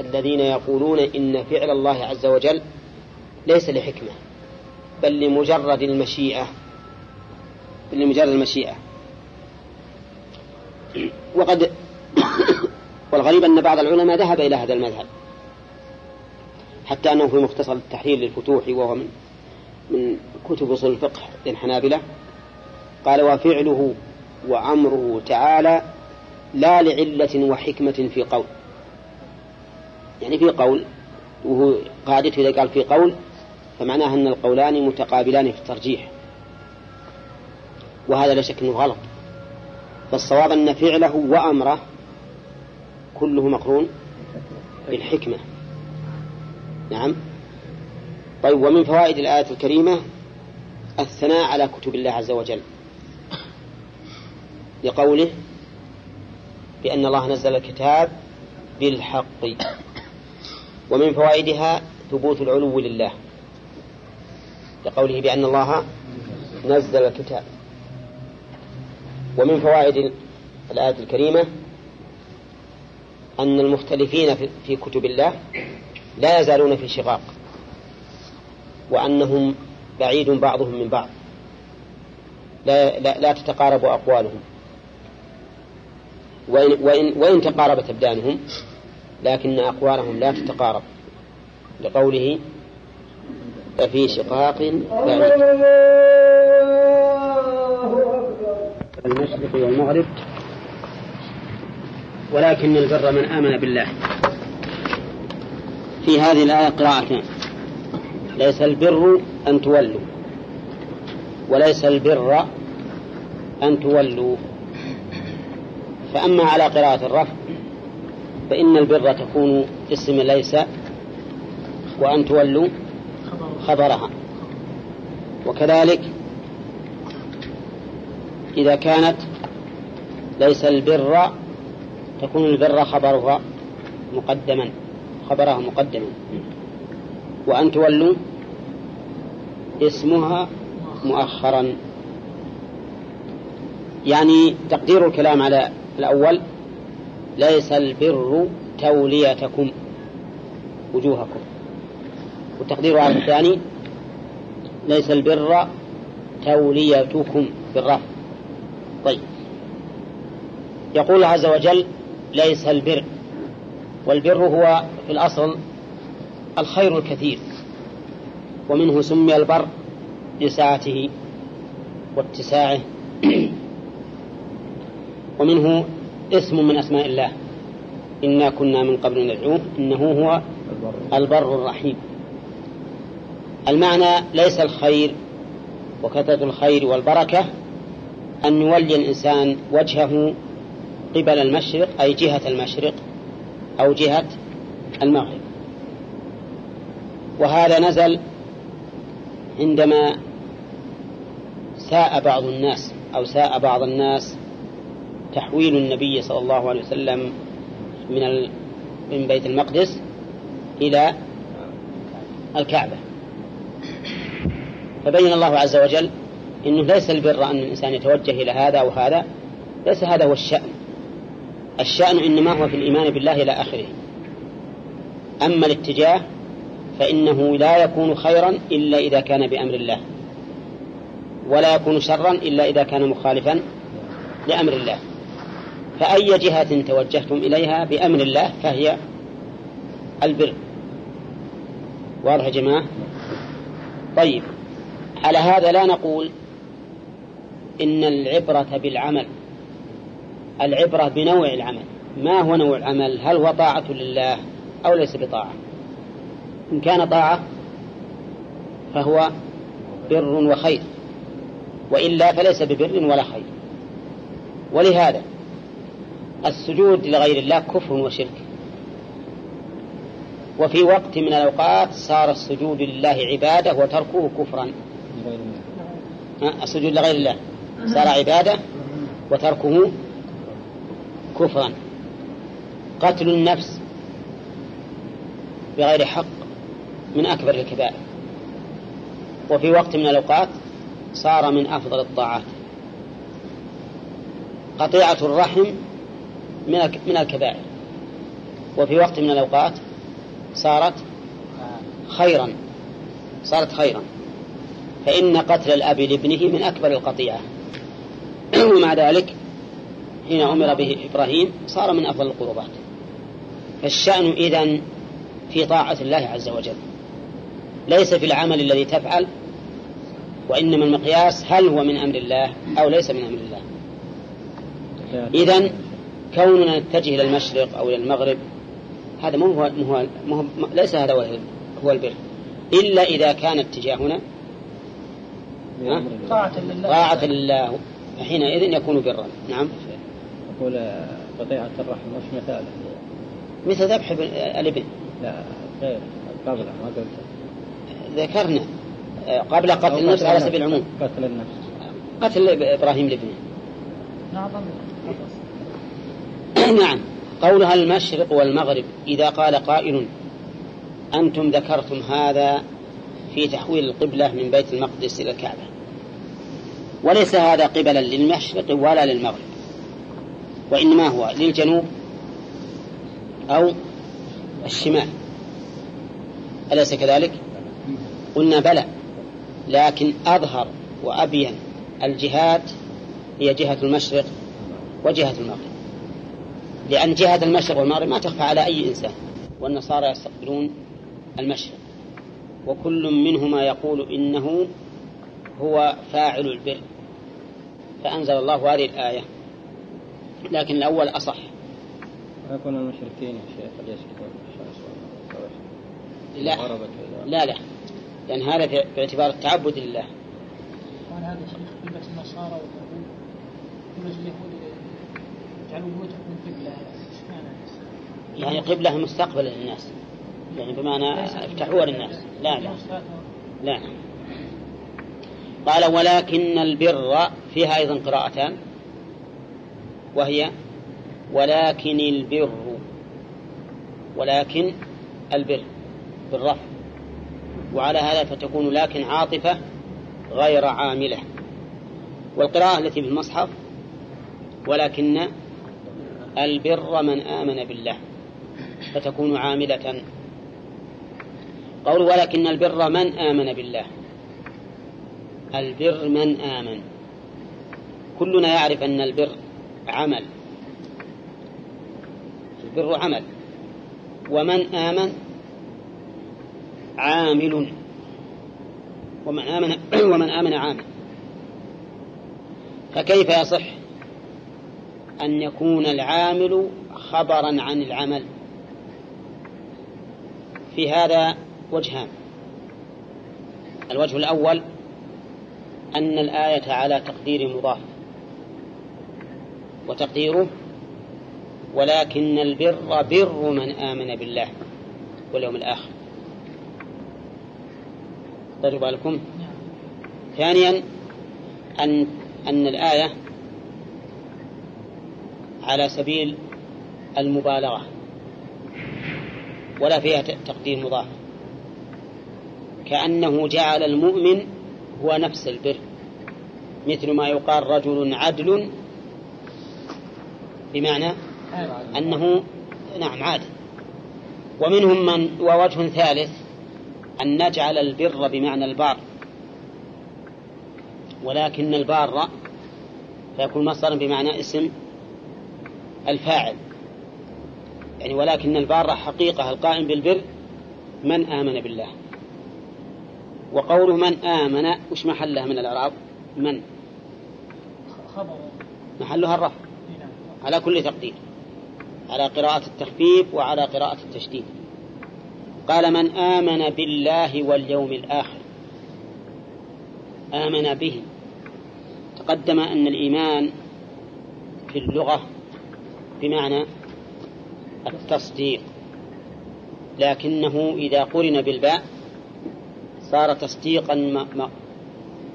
الذين يقولون إن فعل الله عز وجل ليس لحكمة بل لمجرد المشيئة بل لمجرد المشيئة. وقد <coughs> والغريب أن بعض العلماء ذهب إلى هذا المذهب حتى أنه في مختصر التحرير للفتوح وهو من من كتب أصول الفقه للحنابلة قال وفعله وأمره تعالى لا لعلة وحكمة في قول. يعني في قول وهو قاعدته إذا قال في قول فمعناه أن القولان متقابلان في الترجيح. وهذا لا شك أنه غلط. فالصواب أن فعله وأمره كله مقرون بالحكمة. نعم. طيب ومن فوائد الآية الكريمة الثناء على كتب الله عز وجل. لقوله بأن الله نزل الكتاب بالحق. ومن فوائدها ثبوت العلو لله. لقوله بأن الله نزل الكتاب. ومن فوائد الآية الكريمة أن المختلفين في كتب الله لا يزالون في شقاق. وأنهم بعيد بعضهم من بعض. لا, لا, لا تتقارب أقوالهم. وإن, وإن, وإن تقاربت أبدانهم لكن أقوالهم لا تتقارب. لقوله ففي شقاق بعيد المشرق والمغرب. ولكن البر من آمن بالله. في هذه الآية قراءتان. ليس البر أن تولوا. وليس البر أن تولوا. فأما على قراءة الرفع فإن البر تكون اسم ليس وأن تولوا خبرها. وكذلك إذا كانت ليس البر تكون البر خبرها مقدما خبرها مقدما. وأن تولوا اسمها مؤخرا. يعني تقدير الكلام على الأول ليس البر توليتكم وجوهكم. والتقدير على الثاني ليس البر توليتكم بالرفع. طيب. يقول عز وجل ليس البر. والبر هو في الأصل الخير الكثير ومنه سمي البر لسعته واتساعه ومنه اسم من أسماء الله. إنا كنا من قبل ندعوه إنه هو البر الرحيم. المعنى ليس الخير وكثرة الخير والبركة أن يولي الإنسان وجهه قبل المشرق أي جهة المشرق أو جهة المغرب. وهذا نزل عندما ساء بعض الناس أو ساء بعض الناس تحويل النبي صلى الله عليه وسلم من من بيت المقدس إلى الكعبة. فبين الله عز وجل أنه ليس البر أن الإنسان يتوجه إلى هذا أو هذا ليس هذا هو الشأن. الشأن إنما هو في الإيمان بالله إلى آخره. أما الاتجاه فإنه لا يكون خيرا إلا إذا كان بأمر الله ولا يكون شرا إلا إذا كان مخالفا لأمر الله. فأي جهة توجهتم إليها بأمر الله فهي البر. واضح يا جماعة؟ طيب على هذا لا نقول إن العبرة بالعمل العبرة بنوع العمل. ما هو نوع العمل؟ هل هو طاعة لله أو ليس بطاعة؟ إن كان طاعة فهو بر وخير وإلا فليس ببر ولا خير. ولهذا السجود لغير الله كفر وشرك. وفي وقت من الأوقات صار السجود لله عبادة وتركه كفرا. السجود لغير الله. صار عبادة وتركه كفرا. قتل النفس بغير حق من أكبر الكبائر. وفي وقت من الأوقات صار من أفضل الطاعات. قطيعة الرحم من الكبائر. وفي وقت من الأوقات صارت خيرا صارت خيرا. فإن قتل الأب لابنه من أكبر القطيعة. <clears throat> ومع ذلك حين أمر به إبراهيم صار من أفضل القربات. فالشأن إذن في طاعة الله عز وجل. ليس في العمل الذي تفعل وإنما المقياس هل هو من أمر الله أو ليس من أمر الله. إذن كوننا نتجه إلى المشرق أو إلى المغرب هذا مو هو, مو هو, مو ليس هذا هو البر. إلا إذا كان اتجاهنا طاعة لله. طاعة لله. فحينئذ يكون برا. نعم. أقول قطيعة الرحم وش مثاله؟ مثل ذبح الابن لا غير. قبل ما قلت. ذكرنا قبل قتل النفس على سبيل العموم. قتل النفس. قتل إبراهيم لابنه. نعم. <coughs> نعم. قولها المشرق والمغرب إذا قال قائل أنتم ذكرتم هذا في تحويل القبلة من بيت المقدس إلى الكعبة. وليس هذا قبلا للمشرق ولا للمغرب. وإنما هو للجنوب أو الشمال. أليس كذلك؟ قلنا بلى. لكن أظهر وأبين الجهات هي جهة المشرق وجهة المغرب. لأن جهة المشرق والمغرب ما تخفى على أي إنسان والنصارى يستقبلون المشرق. وكل منهما يقول إنه هو فاعل البر. فأنزل الله هذه الآية. لكن الأول أصح. ويكون المشركين يا شيخ؟ قد لا. لا لا. لأن هذا في باعتبار التعبد لله. وأنا هذا شيخ النصارى واليهود قبلة قبلة. يعني قبلة مستقبلا للناس يعني بمعنى افتحوها للناس لا. لا. لا. قال ولكن البر فيها أيضا قراءتان. وهي ولكن البر. ولكن البر. بالرفع. وعلى هذا فتكون لكن عاطفة غير عاملة. والقراءة التي في المصحف ولكن البر من آمن بالله فتكون عاملة. قول ولكن البر من آمن بالله. البر من آمن. كلنا يعرف أن البر عمل. البر عمل. ومن آمن عامل. ومن آمن <clears throat> ومن آمن عامل. فكيف يصح أن يكون العامل خبرا عن العمل. في هذا وجهان. الوجه الأول أن الآية على تقدير مضاف. وتقديره ولكن البر بر من آمن بالله واليوم الآخر. طيب بالكم. ثانيا أن أن الآية على سبيل المبالغة. ولا فيها تقدير مضاف. كأنه جعل المؤمن هو نفس البر. مثل ما يقال رجل عدل بمعنى أنه نعم عادل. ومنهم من ووجه ثالث أن نجعل البر بمعنى البار. ولكن البار فيكون مصدرا بمعنى اسم الفاعل. يعني ولكن البار حقيقة القائم بالبر من آمن بالله. وقوله من آمن وش محلها من الإعراب؟ من. محلها الرفع. على كل تقدير. على قراءة التخفيف وعلى قراءة التشديد. قال من آمن بالله واليوم الآخر. آمن به. تقدم أن الإيمان في اللغة بمعنى التصديق. لكنه إذا قرن بالباء صار تصديقا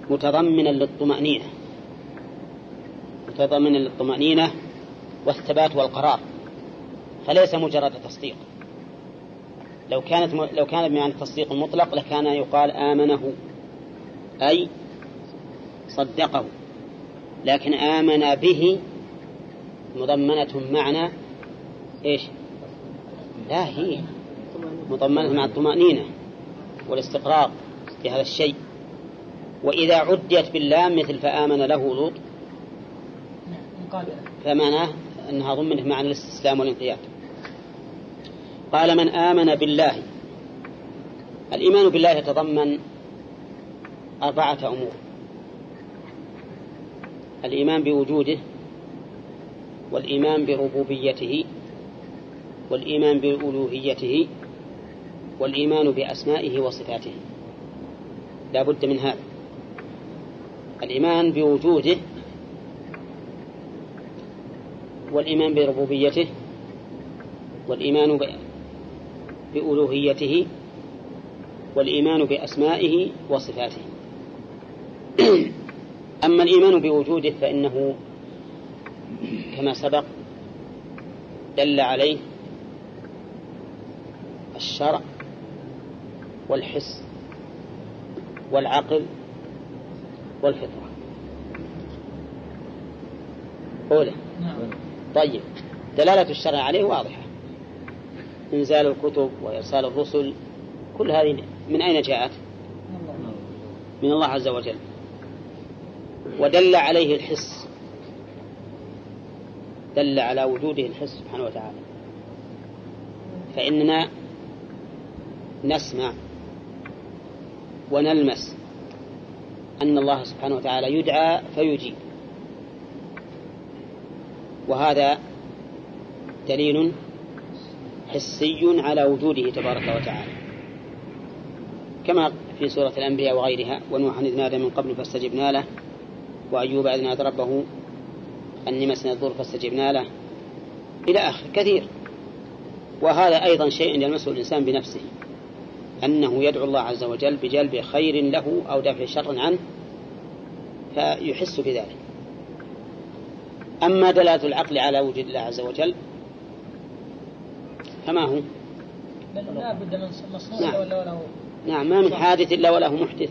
متضمنا للطمأنينة. متضمنا للطمأنينة والثبات والقرار. فليس مجرد تصديق. لو كانت لو كان بمعنى التصديق المطلق لكان يقال آمنه أي صدقه. لكن آمن به مضمنة معنى إيش؟ لا هي مضمنة مع الطمأنينة والاستقرار في هذا الشيء. وإذا عديت باللام مثل فآمن له لوط فمعناه أنها ضمنت معنى الاستسلام والانقياد. قال من آمن بالله الإيمان بالله يتضمن أربعة أمور. الإيمان بوجوده والإيمان بربوبيته والإيمان بألوهيته والإيمان بأسمائه وصفاته. لا بد من هذا. الإيمان بوجوده والإيمان بربوبيته والإيمان بألوهيته والإيمان بأسمائه وصفاته. <clears throat> أما الإيمان بوجوده فإنه كما سبق دل عليه الشرع والحس والعقل والفطرة. أولى. طيب. دلالة الشرع عليه واضحة. إنزال الكتب وإرسال الرسل كل هذه من أين جاءت؟ من الله عز وجل. ودل عليه الحس. دل على وجوده الحس سبحانه وتعالى. فإننا نسمع ونلمس أن الله سبحانه وتعالى يدعى فيجيب. وهذا دليل حسي على وجوده تبارك وتعالى. كما في سورة الأنبياء وغيرها ونوحا إذ نادى من قبل فاستجبنا له وأيوب إذ نادى ربه أني مسني الضر فاستجبنا له. إلى آخر كثير. وهذا أيضا شيء يلمسه الإنسان بنفسه. أنه يدعو الله عز وجل بجلب خير له أو دفع شر عنه فيحس بذلك. أما دلالة العقل على وجود الله عز وجل فما هو؟ لا بد من مصنوع نعم. ولا نعم ما من حادث إلا وله محدث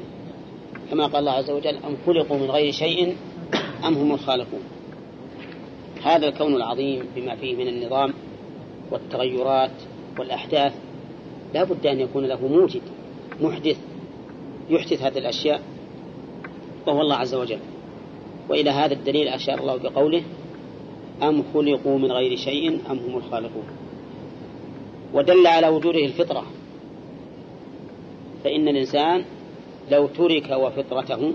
كما قال الله عز وجل أم خلقوا من غير شيء أم هم الخالقون. هذا الكون العظيم بما فيه من النظام والتغيرات والأحداث. لا بد أن يكون له موجد محدث يحدث هذه الأشياء وهو الله عز وجل. وإلى هذا الدليل أشار الله بقوله أم خلقوا من غير شيء أم هم الخالقون؟ ودل على وجوده الفطرة. فإن الإنسان لو ترك وفطرته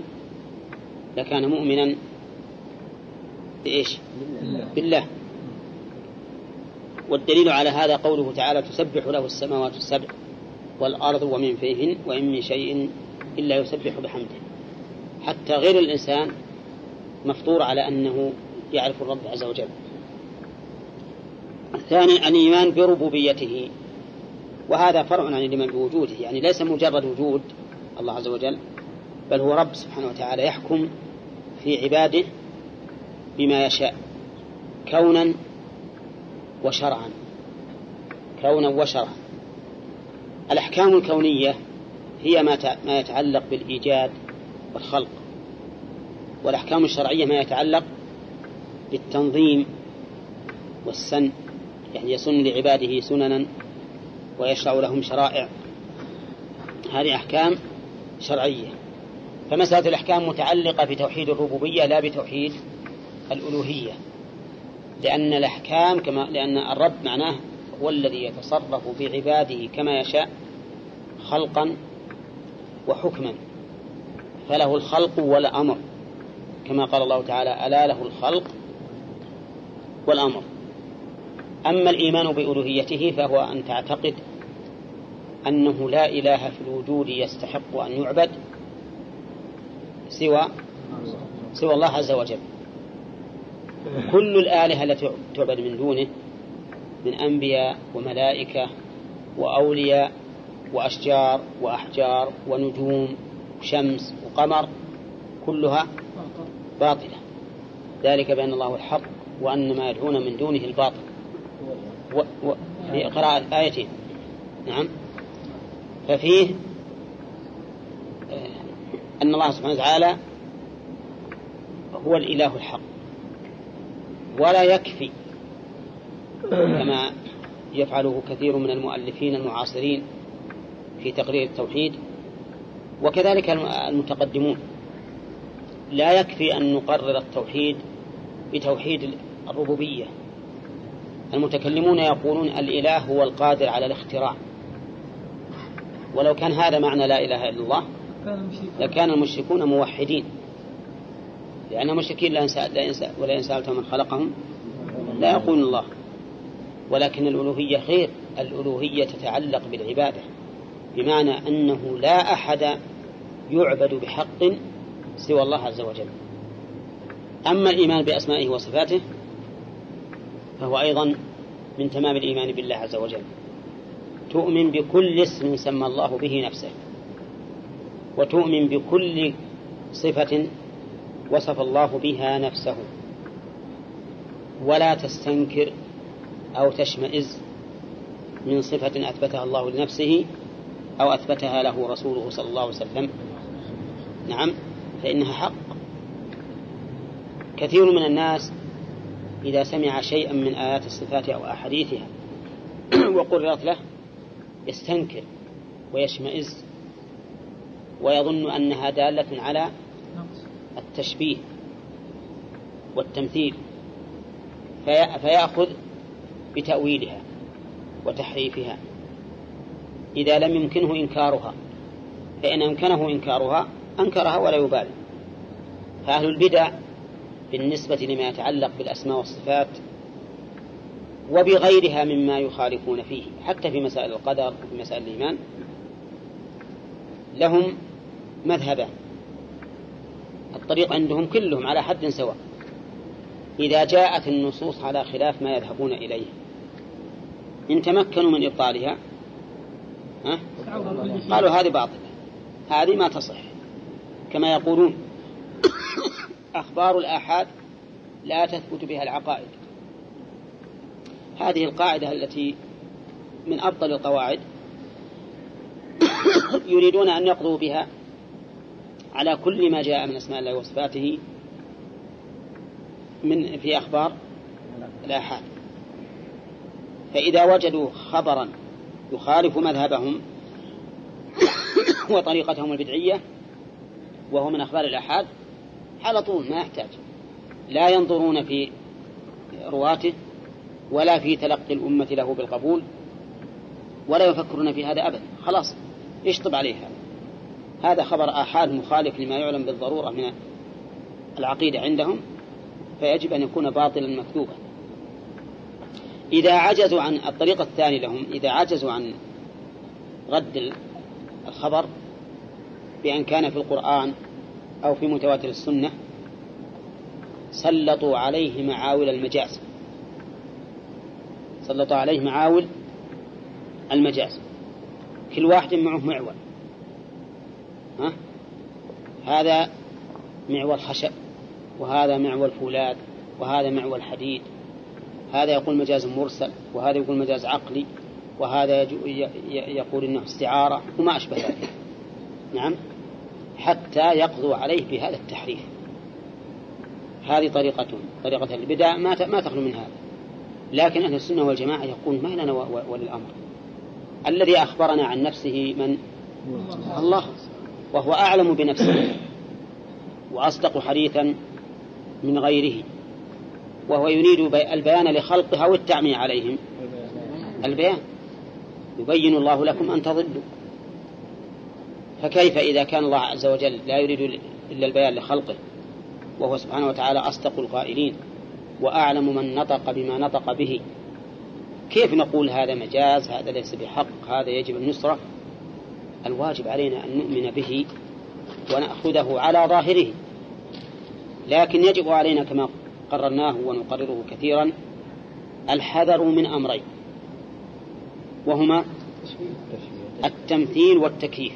لكان مؤمنا بإيش؟ بالله. والدليل على هذا قوله تعالى تسبح له السماوات السبع والأرض ومن فيهن وإن من شيء إلا يسبح بحمده. حتى غير الإنسان مفطور على أنه يعرف الرب عز وجل. الثاني الإيمان بربوبيته. وهذا فرع عن الإيمان بوجوده. يعني ليس مجرد وجود الله عز وجل بل هو رب سبحانه وتعالى يحكم في عباده بما يشاء كونا وشرعا. كونا وشرعا. الأحكام الكونية هي ما يتعلق بالإيجاد والخلق. والأحكام الشرعية ما يتعلق بالتنظيم والسن يعني يسن لعباده سننا ويشرع لهم شرائع. هذه أحكام شرعية. فمسألة الأحكام متعلقة بتوحيد الربوبية لا بتوحيد الألوهية لأن الأحكام كما لأن الرب معناه هو الذي يتصرف بعباده كما يشاء خلقا وحكما فله الخلق والأمر. كما قال الله تعالى ألا له الخلق والأمر. أما الإيمان بألوهيته فهو أن تعتقد أنه لا إله في الوجود يستحق أن يعبد سوى سوى الله عز وجل. كل الآلهة التي تعبد من دونه من أنبياء وملائكة وأولياء وأشجار وأحجار ونجوم وشمس وقمر كلها باطلة. ذلك بأن الله الحق وأن ما يدعون من دونه الباطل. و... و... في قراءة آيتين نعم. ففيه آه، أن الله سبحانه وتعالى هو الإله الحق. ولا يكفي كما يفعله كثير من المؤلفين المعاصرين في تقرير التوحيد وكذلك المتقدمون. لا يكفي أن نقرر التوحيد بتوحيد الربوبية. المتكلمون يقولون الإله هو القادر على الاختراع. ولو كان هذا معنى لا إله إلا الله لكان المشركون موحدين. لأن المشركين لا ينسى ولا إن من خلقهم. لا يقول الله. ولكن الألوهية خير. الألوهية تتعلق بالعبادة. بمعنى أنه لا أحد يعبد بحق سوى الله عز وجل. أما الإيمان بأسمائه وصفاته فهو أيضا من تمام الإيمان بالله عز وجل. تؤمن بكل اسم سمى الله به نفسه. وتؤمن بكل صفة وصف الله بها نفسه. ولا تستنكر أو تشمئز من صفة أثبتها الله لنفسه أو أثبتها له رسوله صلى الله عليه وسلم. نعم فإنها حق. كثير من الناس إذا سمع شيئا من آيات الصفات أو أحاديثها <clears throat> وقررت له يستنكر ويشمئز ويظن أنها دالة على التشبيه والتمثيل فيأخذ بتأويلها وتحريفها. إذا لم يمكنه إنكارها فإن أمكنه إنكارها أنكرها ولا يبالي. فأهل البدع بالنسبة لما يتعلق بالأسماء والصفات وبغيرها مما يخالفون فيه حتى في مسائل القدر وفي مسائل الإيمان لهم مذهبان. الطريق عندهم كلهم على حد سواء. إذا جاءت النصوص على خلاف ما يذهبون إليه. إن تمكنوا من إبطالها ها؟ قالوا هذه باطلة. هذه ما تصح. كما يقولون أخبار الآحاد لا تثبت بها العقائد. هذه القاعدة التي من أبطل القواعد <coughs> يريدون أن يقضوا بها على كل ما جاء من أسماء الله وصفاته من في أخبار الآحاد فإذا وجدوا خبرا يخالف مذهبهم <coughs> وطريقتهم البدعية وهو من أخبار الآحاد على طول ما يحتاج. لا ينظرون في رواته ولا في تلقي الأمة له بالقبول ولا يفكرون في هذا أبدا. خلاص يشطب عليه هذا. هذا خبر آحاد مخالف لما يعلم بالضرورة من العقيدة عندهم فيجب أن يكون باطلا مكتوبا. إذا عجزوا عن الطريقة الثانية لهم إذا عجزوا عن رد الخبر بأن كان في القرآن أو في متواتر السنة سلطوا عليه معاول المجاز. سلطوا عليه معاول المجاز. كل واحد معه معول ها؟ هذا معول خشب وهذا معول فولاذ وهذا معول حديد هذا يقول مجاز مرسل وهذا يقول مجاز عقلي وهذا يقول إنه استعارة وما أشبه ذلك. نعم؟ حتى يقضوا عليه بهذا التحريف. هذه طريقتهم طريقة البدع ما ما تخلو من هذا. لكن أهل السنة والجماعة يقول ما لنا ولي الأمر الذي أخبرنا عن نفسه من؟ الله. وهو أعلم بنفسه وأصدق حديثا من غيره وهو يريد البيان لخلقها والتعمي عليهم. البيان. يبين الله لكم أن تضلوا. فكيف إذا كان الله عز وجل لا يريد إلا البيان لخلقه؟ وهو سبحانه وتعالى أصدق القائلين. وأعلم من نطق بما نطق به. كيف نقول هذا مجاز هذا ليس بحق هذا يجب النصرة؟ الواجب علينا أن نؤمن به ونأخذه على ظاهره. لكن يجب علينا كما قررناه ونقرره كثيرا الحذر من أمرين. وهما التمثيل والتكييف.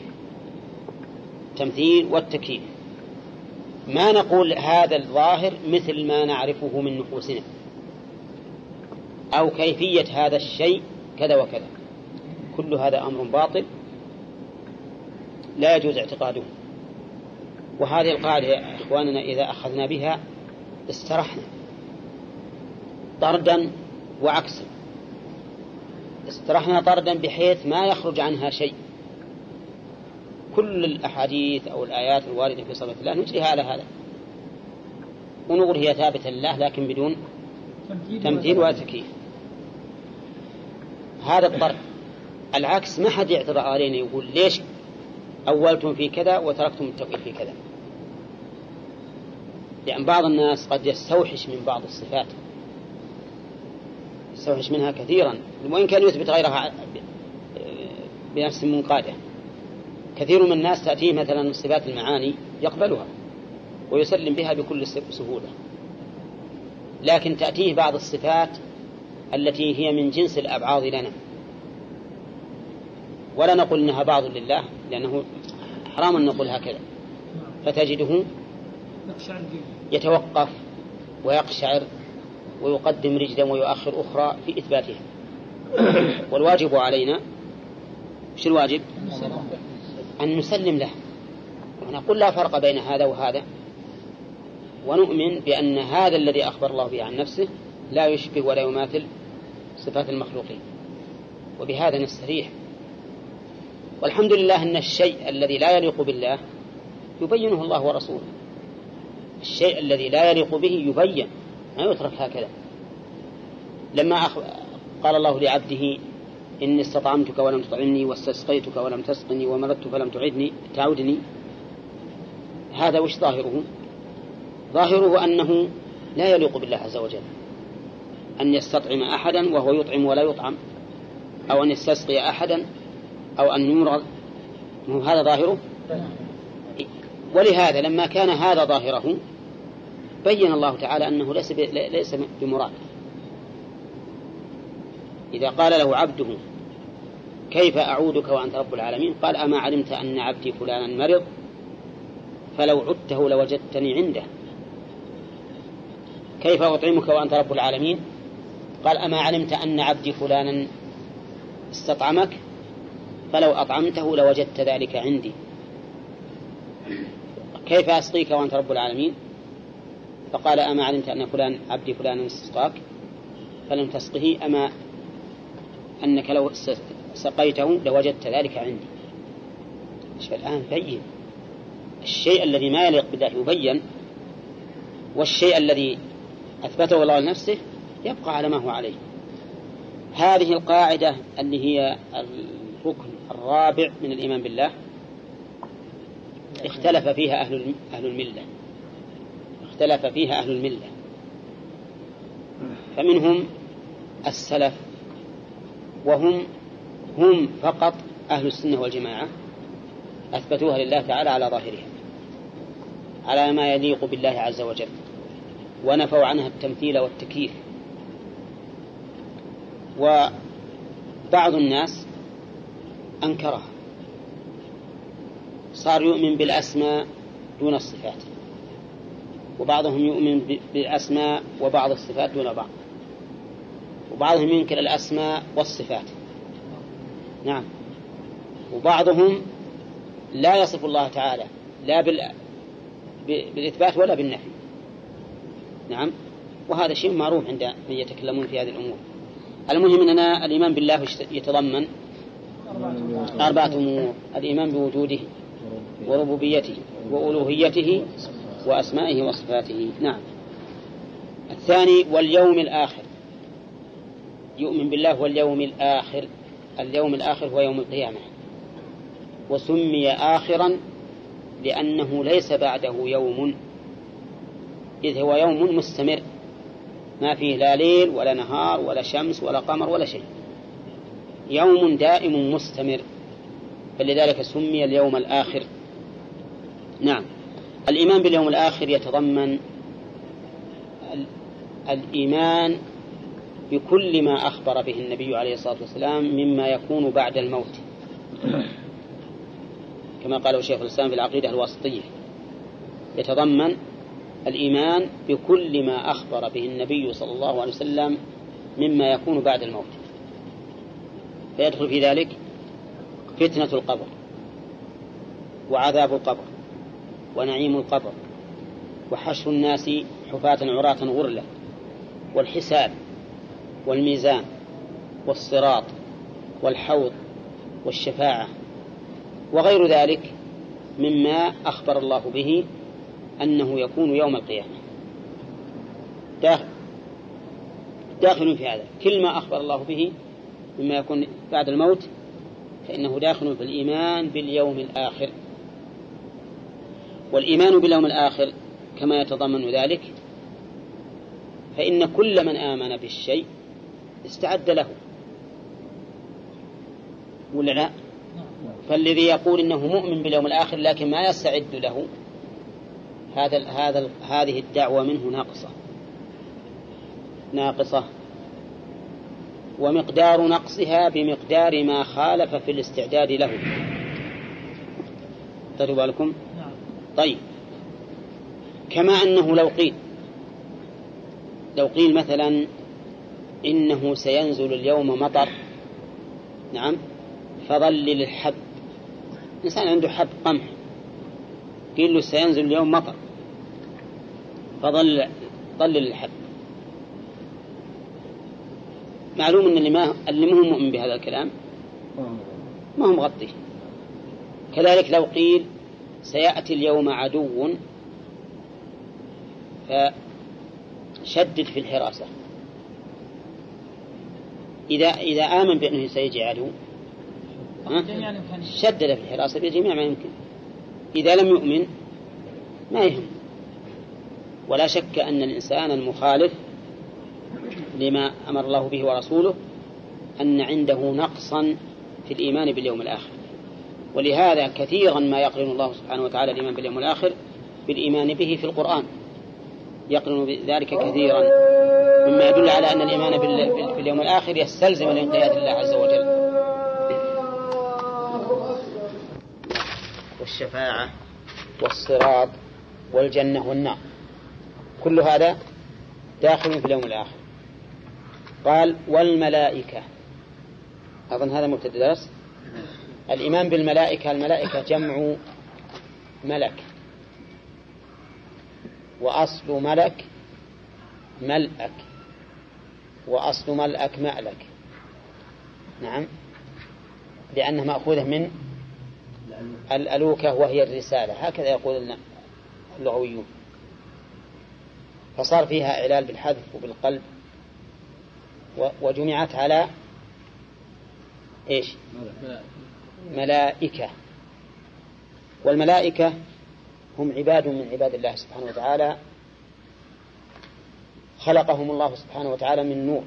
التمثيل والتكييف. ما نقول هذا الظاهر مثل ما نعرفه من نفوسنا. أو كيفية هذا الشيء كذا وكذا. كل هذا أمر باطل. لا يجوز اعتقاده. وهذه القاعدة يا إخواننا إذا أخذنا بها استرحنا. طردا وعكسا. استرحنا طردا بحيث ما يخرج عنها شيء. كل الأحاديث أو الآيات الواردة في صفة الله نجريها على هذا. ونقول هي ثابتة لله لكن بدون تمثيل ولا تكييف. هذا الطرد. العكس ما حد يعترض علينا يقول ليش أولتم في كذا وتركتم التوحيد في كذا. لأن بعض الناس قد يستوحش من بعض الصفات. يستوحش منها كثيرا. وإن كان يثبت غيرها بنفس منقادة. كثير من الناس تأتيه مثلا صفات المعاني يقبلها ويسلم بها بكل سهولة. لكن تأتيه بعض الصفات التي هي من جنس الأبعاض لنا. ولا نقول إنها بعض لله. لأنه حرام أن نقول هكذا. فتجده يتوقف ويقشعر ويقدم رجلا ويؤخر أخرى في إثباتها. والواجب علينا وش الواجب؟ أن نسلم له. ونقول لا فرق بين هذا وهذا. ونؤمن بأن هذا الذي أخبر الله به عن نفسه لا يشبه ولا يماثل صفات المخلوقين. وبهذا نستريح. والحمد لله أن الشيء الذي لا يليق بالله يبينه الله ورسوله. الشيء الذي لا يليق به يبين ما يترك هكذا. لما أخ... قال الله لعبده إني استطعمتك ولم تطعمني واستسقيتك ولم تسقني ومرضت فلم تعدني تعودني هذا وش ظاهره؟ ظاهره أنه لا يليق بالله عز وجل. أن يستطعم أحدا وهو يطعم ولا يطعم أو أن يستسقي أحدا أو أن يمرض هذا ظاهره؟ ولهذا لما كان هذا ظاهره بين الله تعالى أنه ليس ليس بمراد. إذا قال له عبده كيف أعودك وأنت رب العالمين؟ قال أما علمت أن عبدي فلانا مرض فلو عدته لوجدتني عنده. كيف أطعمك وأنت رب العالمين؟ قال أما علمت أن عبدي فلانا استطعمك فلو أطعمته لوجدت ذلك عندي. كيف أسقيك وأنت رب العالمين؟ فقال أما علمت أن فلان عبدي فلانا استسقاك؟ فلم تسقه أما أنك لو سقيته لوجدت ذلك عندي. فالآن بين. الشيء الذي ما يليق بالله يبين والشيء الذي أثبته الله لنفسه يبقى على ما هو عليه. هذه القاعدة اللي هي الركن الرابع من الإيمان بالله اختلف فيها أهل أهل الملة. اختلف فيها أهل الملة. فمنهم السلف وهم هم فقط أهل السنة والجماعة أثبتوها لله تعالى على ظاهرها على ما يليق بالله عز وجل ونفوا عنها التمثيل والتكييف. وبعض الناس أنكرها. صار يؤمن بالأسماء دون الصفات. وبعضهم يؤمن بالأسماء وبعض الصفات دون بعض. وبعضهم ينكر الأسماء والصفات. نعم. وبعضهم لا يصف الله تعالى لا بالإثبات ولا بالنفي. نعم. وهذا شيء معروف عند من يتكلمون في هذه الأمور. المهم أننا الإيمان بالله يتضمن. أربعة أمور. الإيمان بوجوده وربوبيته وألوهيته وأسمائه وصفاته. نعم. الثاني واليوم الآخر. يؤمن بالله واليوم الآخر. اليوم الآخر هو يوم القيامة. وسمي آخرا لأنه ليس بعده يوم. إذ هو يوم مستمر. ما فيه لا ليل ولا نهار ولا شمس ولا قمر ولا شيء. يوم دائم مستمر. فلذلك سمي اليوم الآخر. نعم. الإيمان باليوم الآخر يتضمن الإيمان بكل ما أخبر به النبي عليه الصلاة والسلام مما يكون بعد الموت. كما قال شيخ الإسلام في العقيدة الواسطية. يتضمن الإيمان بكل ما أخبر به النبي صلى الله عليه وسلم مما يكون بعد الموت. فيدخل في ذلك فتنة القبر وعذاب القبر ونعيم القبر وحشر الناس حفاة عراة غرلا والحساب والميزان والصراط والحوض والشفاعة وغير ذلك مما أخبر الله به أنه يكون يوم القيامة. داخل, داخل في هذا. كل ما أخبر الله به مما يكون بعد الموت فإنه داخل في الإيمان باليوم الآخر. والإيمان باليوم الآخر كما يتضمن ذلك فإن كل من آمن بالشيء استعد له. ولا لا؟ فالذي يقول إنه مؤمن باليوم الآخر لكن ما يستعد له هذا هذا هذه الدعوة منه ناقصة. ناقصة. ومقدار نقصها بمقدار ما خالف في الاستعداد له. خدوا بالكم؟ طيب. كما أنه لو قيل لو قيل مثلا إنه سينزل اليوم مطر نعم فظلل الحب إنسان عنده حب قمح. قيل له سينزل اليوم مطر فظل ظلل الحب معلوم أن اللي ما اللي ما هو مؤمن بهذا الكلام ما هو مغطي كذلك لو قيل سيأتي اليوم عدو فشدد في الحراسة. إذا إذا آمن بأنه سيجي عدو شدد في الحراسة بجميع ما يمكن. إذا لم يؤمن ما يهم. ولا شك أن الإنسان المخالف لما أمر الله به ورسوله أن عنده نقصا في الإيمان باليوم الآخر. ولهذا كثيرا ما يقرن الله سبحانه وتعالى الإيمان باليوم الآخر بالإيمان به في القرآن. يقرن ذلك كثيرا. مما يدل على أن الإيمان باليوم الآخر يستلزم الانقياد لله عز وجل. والشفاعة والصراط والجنة والنار. كل هذا داخل في اليوم الآخر. قال والملائكة. أظن هذا مبتدأ درس. الإيمان بالملائكة الملائكة جمع ملك. وأصل ملك ملأك. وأصل ملأك مألك. نعم. لأنها مأخوذة من الألوكة وهي الرسالة. هكذا يقول اللغويون. فصار فيها علال بالحذف وبالقلب. وجمعت على إيش؟ ملائكة. والملائكة هم عباد من عباد الله سبحانه وتعالى. خلقهم الله سبحانه وتعالى من نور.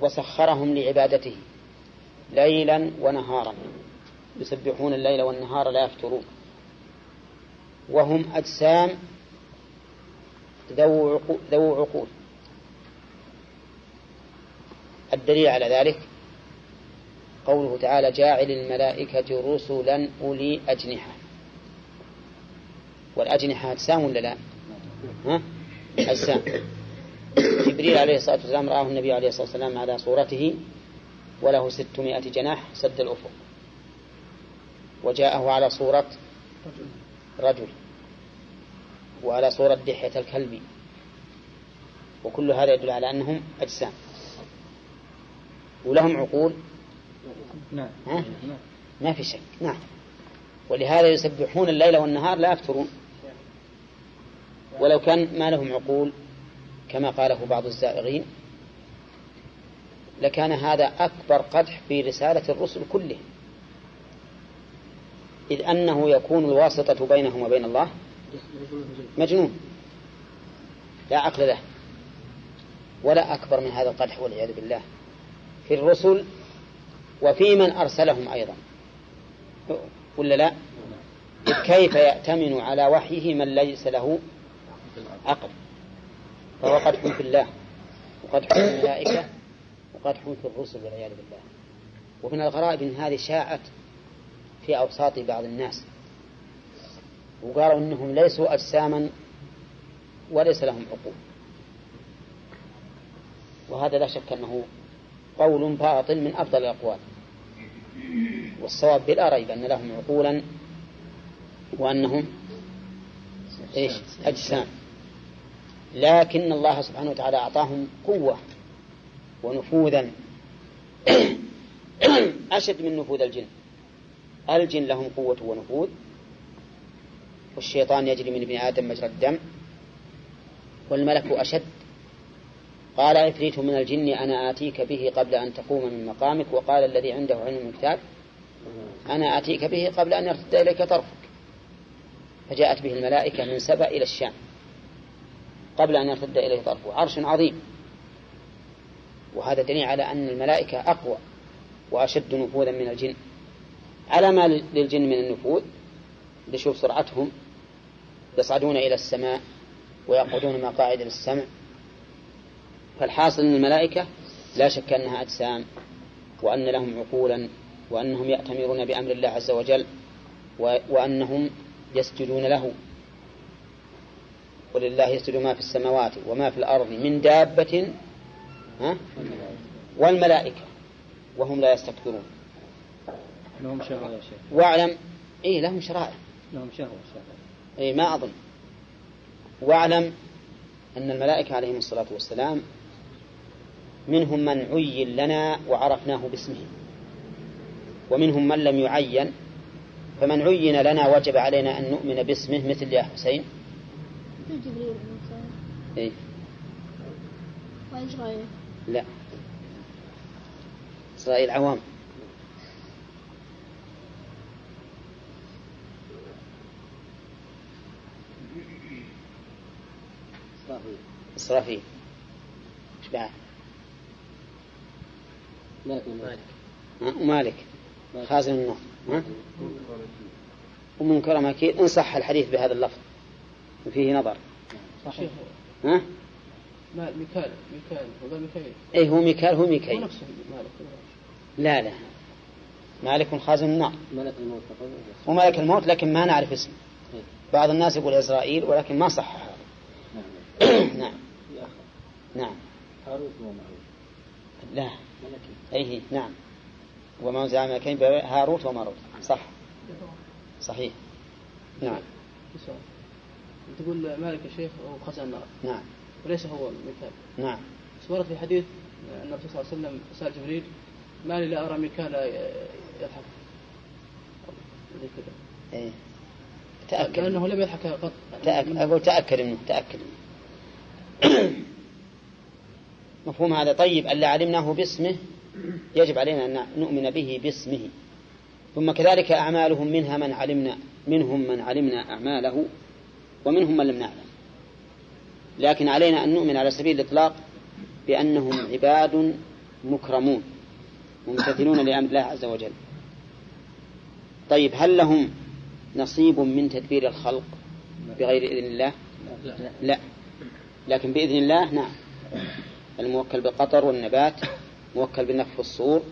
وسخرهم لعبادته ليلا ونهارا. يسبحون الليل والنهار لا يفترون. وهم أجسام ذو عقول. الدليل على ذلك قوله تعالى جاعل الملائكة رسلا أولي أجنحة. والأجنحة أجسام ولا لا؟ أجسام. جبريل عليه الصلاة والسلام رآه النبي عليه الصلاة والسلام على صورته وله ستمائة جناح سد الأفق. وجاءه على صورة رجل. وعلى صورة دحية الكلب. وكل هذا يدل على أنهم أجسام. ولهم عقول. نعم. ما في شك. نعم. ولهذا يسبحون الليل والنهار لا يفترون. ولو كان ما لهم عقول كما قاله بعض الزائغين لكان هذا أكبر قدح في رسالة الرسل كلهم. إذ أنه يكون الواسطة بينهم وبين الله مجنون. لا عقل له. ولا أكبر من هذا القدح والعياذ بالله. في الرسل وفي من أرسلهم أيضا. ولا لا؟ كيف يأتمن على وحيه من ليس له عقل؟ فهو قدح في الله وقدح في الملائكة وقدح في الرسل والعياذ بالله. ومن الغرائب أن هذه شاعت في أوساط بعض الناس. وقالوا إنهم ليسوا أجساما وليس لهم عقول. وهذا لا شك أنه قول باطل من أفضل الأقوال. والصواب بلا ريب أن لهم عقولا وأنهم إيش؟ أجسام. لكن الله سبحانه وتعالى أعطاهم قوة ونفوذا <coughs> أشد من نفوذ الجن. الجن لهم قوة ونفوذ. والشيطان يجري من ابن آدم مجرى الدم والملك أشد. قال عفريت من الجن أنا آتيك به قبل أن تقوم من مقامك؟ وقال الذي عنده علم الكتاب أنا آتيك به قبل أن يرتد إليك طرفك. فجاءت به الملائكة من سبأ إلى الشام قبل أن يرتد إليه طرفه. عرش عظيم. وهذا دليل على أن الملائكة أقوى وأشد نفوذا من الجن. على ما للجن من النفوذ لشوف سرعتهم يصعدون إلى السماء ويقعدون مقاعد للسمع فالحاصل أن الملائكة لا شك أنها أجسام وأن لهم عقولا وأنهم يأتمرون بأمر الله عز وجل وأنهم يسجدون له. ولله يسجد ما في السماوات وما في الأرض من دابة ها؟ والملائكة وهم لا يستكبرون. لهم شيخ. واعلم إيه لهم شرائع. لهم شهوة إيه ما أظن. واعلم أن الملائكة عليهم الصلاة والسلام منهم من عين لنا وعرفناه باسمه. ومنهم من لم يعين فمن عين لنا وجب علينا أن نؤمن باسمه مثل يا حسين. إيه؟ لا. إسرائيل عوام. إسرافيل. إيش بعد؟ مالك؟ ومالك خازن النار ها؟ ومنكر مكير إن صح الحديث بهذا اللفظ. وفيه نظر. صحيح. ها؟ ميكال. ميكال. هو ميكائيل إيه هو ميكال هو هو ميكائيل نفسه مالك. لا لا. مالك خازن النار ملك الموت وملك الموت لكن ما نعرف اسمه. بعض الناس يقول عزرائيل ولكن ما صح هذا. نعم. <coughs> نعم. هاروت وماروت لا. ملكي. أيه نعم. وما زعم ملكين باب- هاروت وماروت صح. صحيح. نعم. تقول مالك يا شيخ هو خزن النار. نعم. وليس هو ميكال نعم. بس ورد في حديث أن الرسول صلى الله عليه وسلم سأل جبريل ما لي لا أرى ميكال يضحك. زي كذا. إيه. تأكد. كأنه لم يضحك قط تأكد. أقول تأكد منه تأكد منه. مفهوم هذا. طيب ألا علمناه باسمه؟ يجب علينا أن نؤمن به باسمه. ثم كذلك أعمالهم منها من علمنا منهم من علمنا أعماله ومنهم من لم نعلم. لكن علينا أن نؤمن على سبيل الإطلاق بأنهم عباد مكرمون ممتثلون لأمر الله عز وجل. طيب هل لهم نصيب من تدبير الخلق بغير إذن الله؟ لا. لكن بإذن الله نعم. الموكل بالقطر والنبات موكل بالنفخ الصور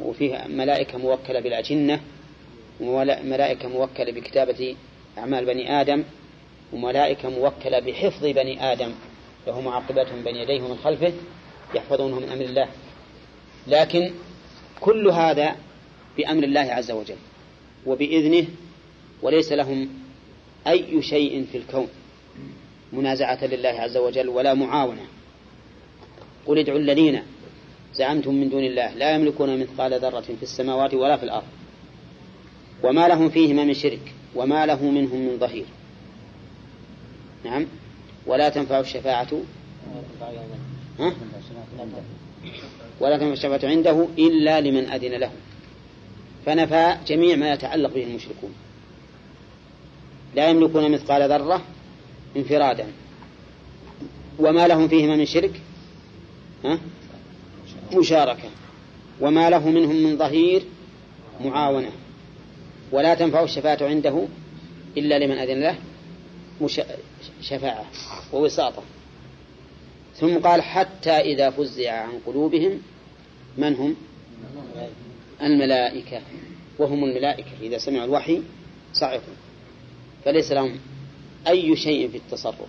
وفيه ملائكة موكلة بالأجنة وملائكة موكلة بكتابة أعمال بني آدم وملائكة موكلة بحفظ بني آدم له معقبات بين يديه ومن خلفه يحفظونه من أمر الله. لكن كل هذا بأمر الله عز وجل وبإذنه وليس لهم أي شيء في الكون. منازعة لله عز وجل ولا معاونة. قل ادعوا الذين زعمتم من دون الله لا يملكون مثقال ذرة في السماوات ولا في الأرض. وما لهم فيهما من شرك وما له منهم من ظهير. نعم. ولا تنفع الشفاعة. ها؟ ولا تنفع الشفاعة عنده إلا لمن أذن له. فنفى جميع ما يتعلق به المشركون. لا يملكون مثقال ذرة انفرادا. وما لهم فيهما من شرك؟ مشاركة. وما له منهم من ظهير؟ معاونة. ولا تنفع الشفاعة عنده إلا لمن أذن له. شفاعة ووساطة. ثم قال حتى إذا فزع عن قلوبهم من هم؟ الملائكة. وهم الملائكة. إذا سمعوا الوحي صعقوا. فليس لهم أي شيء في التصرف.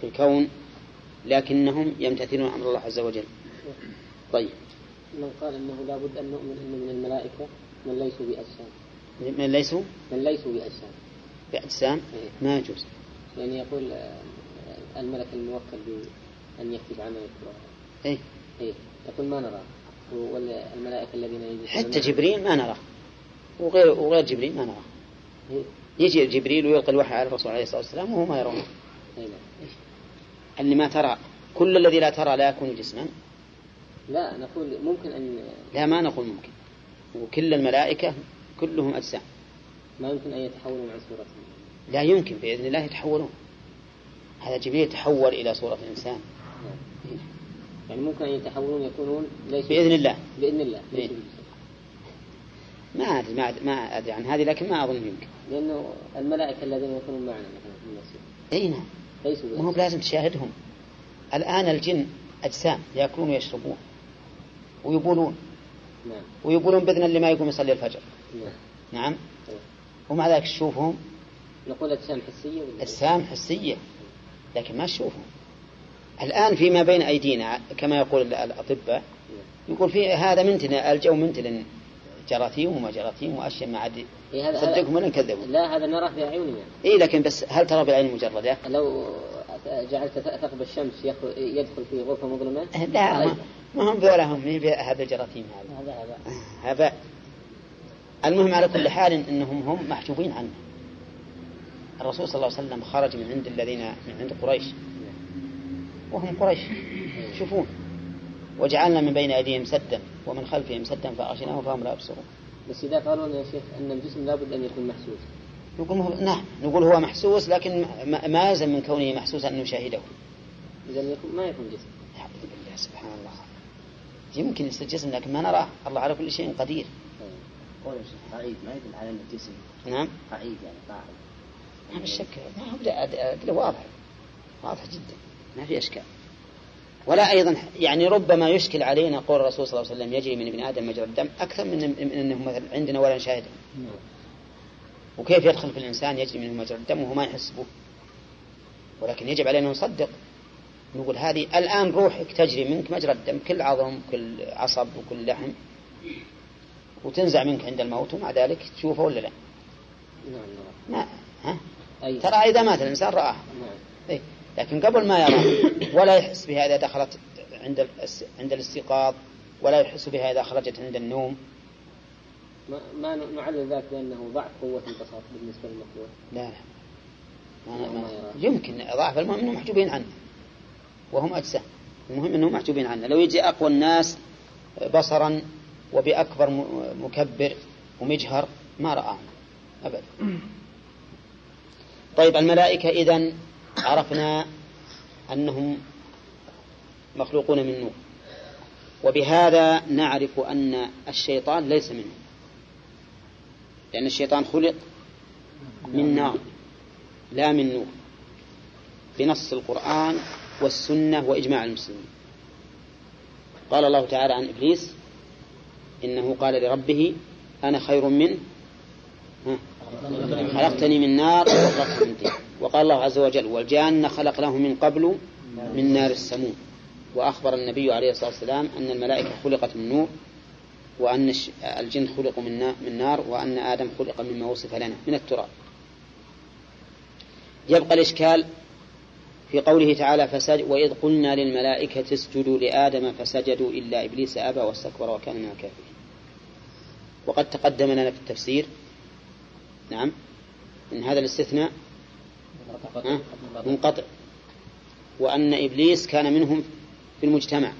في الكون لكنهم يمتثلون أمر الله عز وجل. طيب. من قال إنه لابد أن نؤمن ان من الملائكة من ليسوا بأجسام. من ليسوا؟ من ليسوا بأجسام. بأجسام؟ ما يجوز. يعني يقول آه، الملك الموكل بأن يكتب عمل القرآن. إيه. إيه. يقول ما نرى ولا الملائكة الذين يجلسون حتى جبريل ما نراه. وغير وغير جبريل ما نراه. إيه. يجي جبريل ويلقي الوحي على الرسول عليه الصلاة والسلام وهو ما يرونه إيه. اللي ما ترى. كل الذي لا ترى لا يكون جسما. لا نقول ممكن أن لا ما نقول ممكن. وكل الملائكة كلهم أجسام. ما يمكن أن يتحولوا مع صورتهم لا يمكن بإذن الله يتحولون. هذا جبريل تحول إلى صورة إنسان يعني ممكن أن يتحولون يكونون ليسوا بإذن الله. بإذن الله. إيه. ما أدري ما أدري, ما أدري عن هذه لكن ما أظن يمكن. لأنه الملائكة الذين يكونون معنا مثلا في المسجد. أي نعم. ما هو. بلازم تشاهدهم. الآن الجن أجسام يأكلون ويشربون ويبولون. نعم. ويقولون بإذن اللي ما يقوم يصلي الفجر. نعم. نعم. إيه. ومع ذلك تشوفهم؟ نقول أجسام حسية أجسام حسية. لكن ما تشوفهم. الآن فيما بين أيدينا كما يقول ال- الأطباء يقول في هذا منتن الجو منتن. جراثيم وما جراثيم وأشياء ما عاد إيه صدقهم ولا نكذبوا لا هذا نراه بأعيننا إيه لكن بس هل ترى بالعين المجردة؟ لو جعلت ثقب الشمس يدخل في غرفة مظلمة؟ لا ما, ما هم ذولا هم هذا الجراثيم هذا. هذا هذا. هذا. المهم على كل حال إنهم هم محجوبين عنه. الرسول صلى الله عليه وسلم خرج من عند الذين من عند قريش. وهم قريش. شوفون. وجعلنا من بين أيديهم سدا ومن خلفهم سدا فأغشيناهم فهم لا يبصرون. بس إذا قالوا يا شيخ أن الجسم لابد أن يكون محسوس. يقول هو نعم نقول هو محسوس لكن ما- يلزم من كونه محسوسا أن نشاهده إذا يكون ما يكون جسم. بالله سبحان الله. يمكن يصير جسم لكن ما نراه الله على كل شيء قدير. قول يا شيخ قعيد ما يدل على انه جسم نعم. قعيد يعني قاعد ما بالشك ما هو واضح. واضح جدا. ما في أشكال. ولا أيضا يعني ربما يشكل علينا قول الرسول صلى الله عليه وسلم يجري من ابن آدم مجرى الدم أكثر من من إنه مثلا عندنا ولا نشاهده وكيف يدخل في الإنسان يجري منه مجرى الدم وهو ما يحس به ولكن يجب علينا نصدق نقول هذه الآن روحك تجري منك مجرى الدم كل عظم كل عصب وكل لحم وتنزع منك عند الموت ومع ذلك تشوفه ولا لا؟ نعم نعم ما ها؟ ترى إذا مات الإنسان رآه نعم؟ لكن قبل ما يرى ولا يحس بها إذا دخلت عند عند الاستيقاظ ولا يحس بها إذا خرجت عند النوم. ما, ما نعلل ذلك بأنه ضعف قوة البصر بالنسبة للمخلوق لا لا. ما ما. يمكن ضعف المهم أنهم محجوبين عنه وهم أجسام المهم أنهم محجوبين عنه. لو يجي أقوى الناس بصرا وبأكبر مكبر ومجهر ما رآهم أبدا. طيب الملائكة إذن عرفنا أنهم مخلوقون من نور. وبهذا نعرف أن الشيطان ليس منه لأن الشيطان خلق من نار لا من نور. بنص القرآن والسنة وإجماع المسلمين. قال الله تعالى عن إبليس إنه قال لربه أنا خير منه خلقتني من نار وخلقته من طين وقال الله عز وجل والجان خلقناه من قبل من نار السموم. وأخبر النبي عليه الصلاة والسلام أن الملائكة خلقت من نور وأن الجن خلقوا من من نار وأن آدم خلق مما وصف لنا من التراب. يبقى الإشكال في قوله تعالى فسجد وإذ قلنا للملائكة اسجدوا لآدم فسجدوا إلا إبليس أبى واستكبر وكان من الكافرين. وقد تقدم لنا في التفسير. نعم. إن هذا الاستثناء؟ منقطع. وأن إبليس كان منهم في المجتمع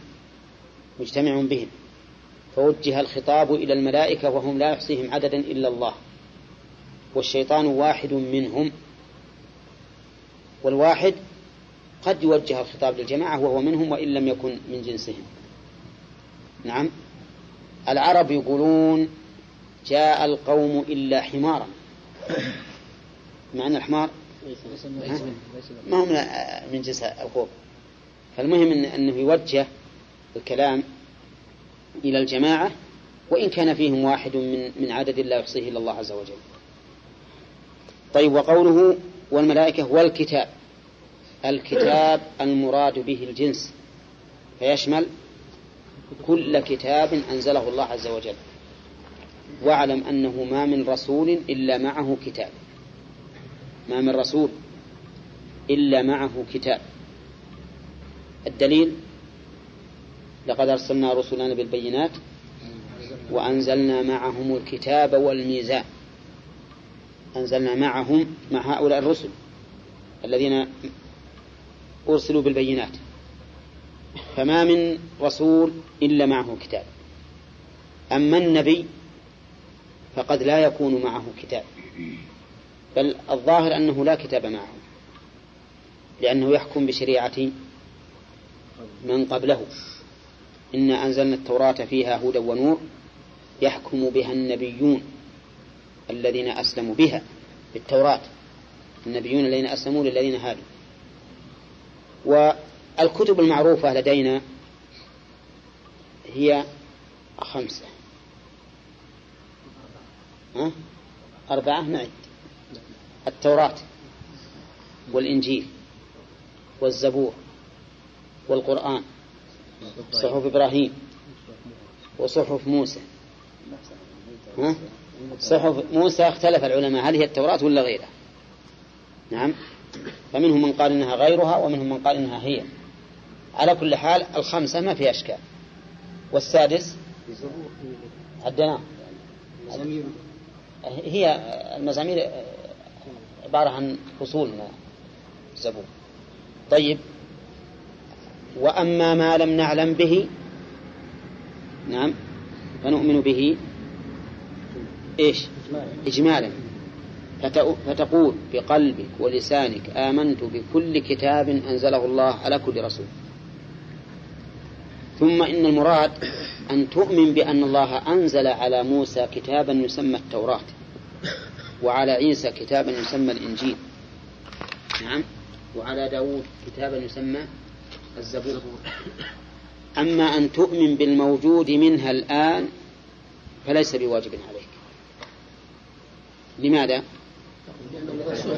مجتمع بهم. فوجه الخطاب إلى الملائكة وهم لا يحصيهم عددا إلا الله. والشيطان واحد منهم. والواحد قد يوجه الخطاب للجماعة وهو منهم وإن لم يكن من جنسهم. نعم. العرب يقولون جاء القوم إلا حمارا. مع أن الحمار؟ ما هم من جنس الخوف فالمهم إن أنه يوجه الكلام إلى الجماعة وإن كان فيهم واحد من من عدد لا يحصيه إلا الله عز وجل. طيب وقوله والملائكة والكتاب. الكتاب المراد به الجنس. فيشمل كل كتاب أنزله الله عز وجل. واعلم أنه ما من رسول إلا معه كتاب. ما من رسول إلا معه كتاب. الدليل لقد أرسلنا رسلنا بالبينات وأنزلنا معهم الكتاب والميزان. أنزلنا معهم مع هؤلاء الرسل الذين أرسلوا بالبينات. فما من رسول إلا معه كتاب. أما النبي فقد لا يكون معه كتاب. بل الظاهر أنه لا كتاب معه لأنه يحكم بشريعة من قبله. إنا أنزلنا التوراة فيها هدى ونور يحكم بها النبيون الذين أسلموا بها بالتوراة. النبيون الذين أسلموا للذين هادوا. والكتب المعروفة لدينا هي خمسة؟ أربعة؟ نعد التوراة والإنجيل والزبور والقرآن صحف إبراهيم وصحف موسى. ها؟ صحف موسى اختلف العلماء هل هي التوراة ولا غيرها؟ نعم. فمنهم من قال إنها غيرها ومنهم من قال إنها هي. على كل حال الخمسة ما في أشكال. والسادس؟ عدنا هي المزامير عبارة عن فصول من الزبور طيب. وأما ما لم نعلم به نعم فنؤمن به إيش؟ إجمالا. فتقول بقلبك ولسانك آمنت بكل كتاب أنزله الله على كل رسول. ثم إن المراد أن تؤمن بأن الله أنزل على موسى كتابا يسمى التوراة. وعلى عيسى كتابا يسمى الإنجيل. نعم. وعلى داود كتابا يسمى الزبور. أما أن تؤمن بالموجود منها الآن فليس بواجب عليك. لماذا؟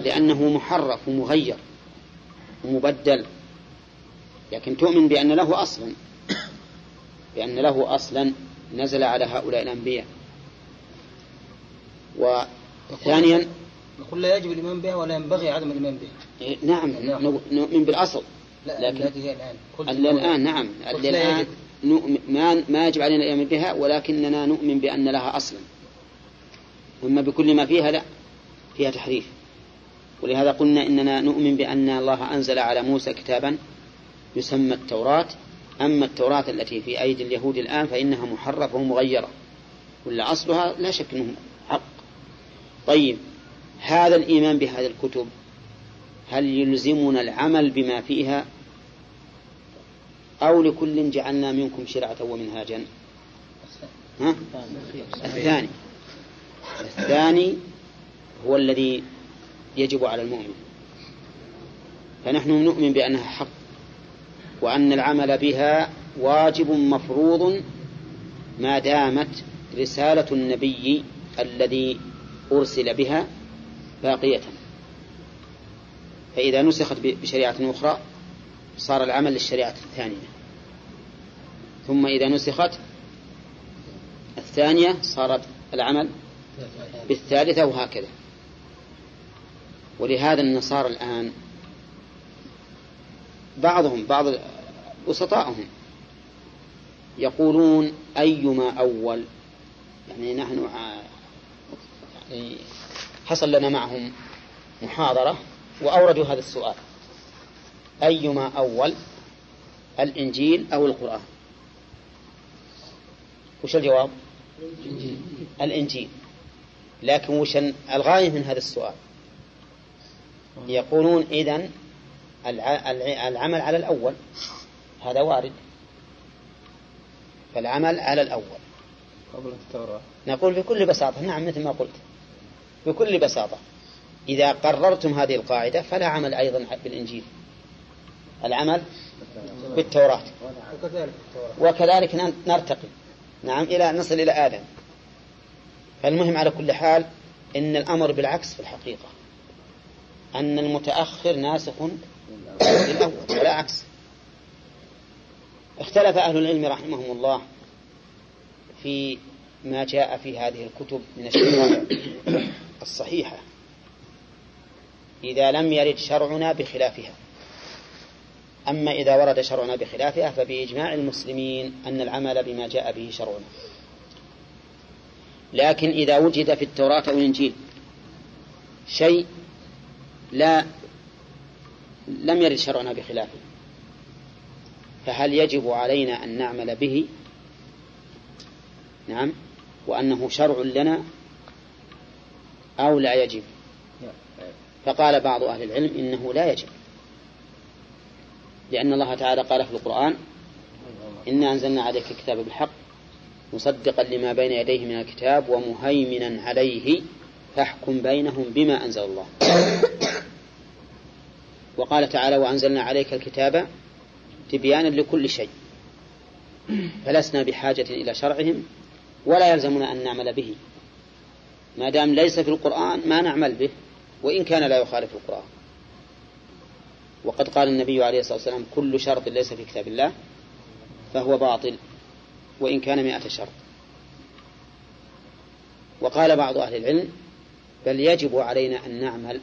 لأنه محرف ومغير ومبدل. لكن تؤمن بأن له أصلا. بأن له أصلا نزل على هؤلاء الأنبياء. وثانيا نقول لا يجب الإيمان بها ولا ينبغي عدم الإيمان بها. إيه، نعم نؤمن بالأصل. لا لكن هي الآن الآن نعم الآن ما ما يجب علينا الإيمان بها ولكننا نؤمن بأن لها أصلا. أما بكل ما فيها لا فيها تحريف. ولهذا قلنا إننا نؤمن بأن الله أنزل على موسى كتابا يسمى التوراة. أما التوراة التي في أيدي اليهود الآن فإنها محرفة ومغيرة. ولا أصلها لا شك أنه طيب هذا الإيمان بهذه الكتب هل يلزمنا العمل بما فيها؟ أو لكل جعلنا منكم شرعة ومنهاجا؟ ها؟ الثاني. الثاني هو الذي يجب على المؤمن. فنحن نؤمن بأنها حق وأن العمل بها واجب مفروض ما دامت رسالة النبي الذي أرسل بها باقية. فإذا نسخت بشريعة أخرى صار العمل للشريعة الثانية. ثم إذا نسخت الثانية صارت العمل بالثالثة وهكذا. ولهذا النصارى الآن بعضهم بعض وسطائهم يقولون أيما أول؟ يعني نحن حصل لنا معهم محاضرة وأوردوا هذا السؤال. أيما أول الإنجيل أو القرآن؟ وش الجواب؟ الإنجيل, الإنجيل. لكن وش الغاية من هذا السؤال؟ يقولون إذن العمل على الأول. هذا وارد. فالعمل على الأول. قبل التوراة. نقول بكل بساطة نعم مثل ما قلت. بكل بساطة. إذا قررتم هذه القاعدة فلا عمل أيضا بالإنجيل. العمل بالتوراة. وكذلك نرتقي. نعم إلى نصل إلى آدم. فالمهم على كل حال إن الأمر بالعكس في الحقيقة. أن المتأخر ناسخ للأول ولا عكس. اختلف أهل العلم رحمهم الله في ما جاء في هذه الكتب من الشرائع الصحيحة إذا لم يرد شرعنا بخلافها. أما إذا ورد شرعنا بخلافها فبإجماع المسلمين أن العمل بما جاء به شرعنا. لكن إذا وجد في التوراة أو الإنجيل شيء لا لم يرد شرعنا بخلافه فهل يجب علينا أن نعمل به؟ نعم وأنه شرع لنا أو لا يجب. فقال بعض أهل العلم إنه لا يجب. لأن الله تعالى قال في القرآن إنا أنزلنا عليك الكتاب بالحق مصدقا لما بين يديه من الكتاب ومهيمنا عليه فاحكم بينهم بما أنزل الله. وقال تعالى وأنزلنا عليك الكتاب تبيانا لكل شيء فلسنا بحاجة إلى شرعهم ولا يلزمنا أن نعمل به. ما دام ليس في القرآن ما نعمل به وإن كان لا يخالف القرآن. وقد قال النبي عليه الصلاة والسلام كل شرط ليس في كتاب الله فهو باطل وإن كان مئة شرط. وقال بعض أهل العلم بل يجب علينا أن نعمل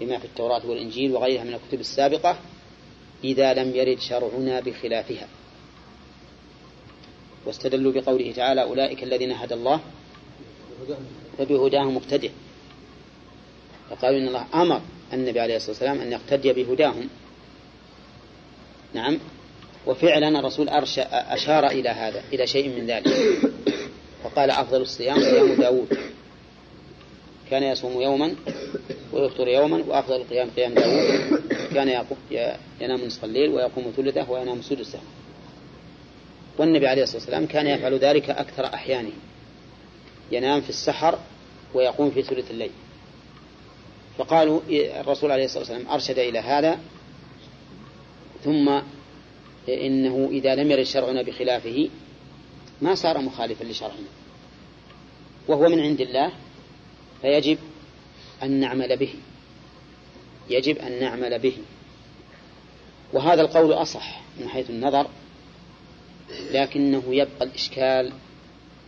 بما في التوراة والإنجيل وغيرها من الكتب السابقة إذا لم يرد شرعنا بخلافها. واستدلوا بقوله تعالى أولئك الذين هدى الله فبهداه مقتدئ فقالوا إن الله أمر النبي عليه الصلاة والسلام أن يقتدي بهداهم. نعم. وفعلا الرسول أشار إلى هذا إلى شيء من ذلك. فقال أفضل الصيام صيام داود. كان يصوم يوما ويفطر يوما وأفضل القيام قيام داود. كان ينام نصف الليل ويقوم ثلثه وينام سدسه. والنبي عليه الصلاة والسلام كان يفعل ذلك أكثر أحيانه. ينام في السحر ويقوم في ثلث الليل. فقالوا الرسول عليه الصلاة والسلام أرشد إلى هذا ثم إنه إذا لم يرد شرعنا بخلافه ما صار مخالفا لشرعنا. وهو من عند الله فيجب أن نعمل به. يجب أن نعمل به. وهذا القول أصح من حيث النظر لكنه يبقى الإشكال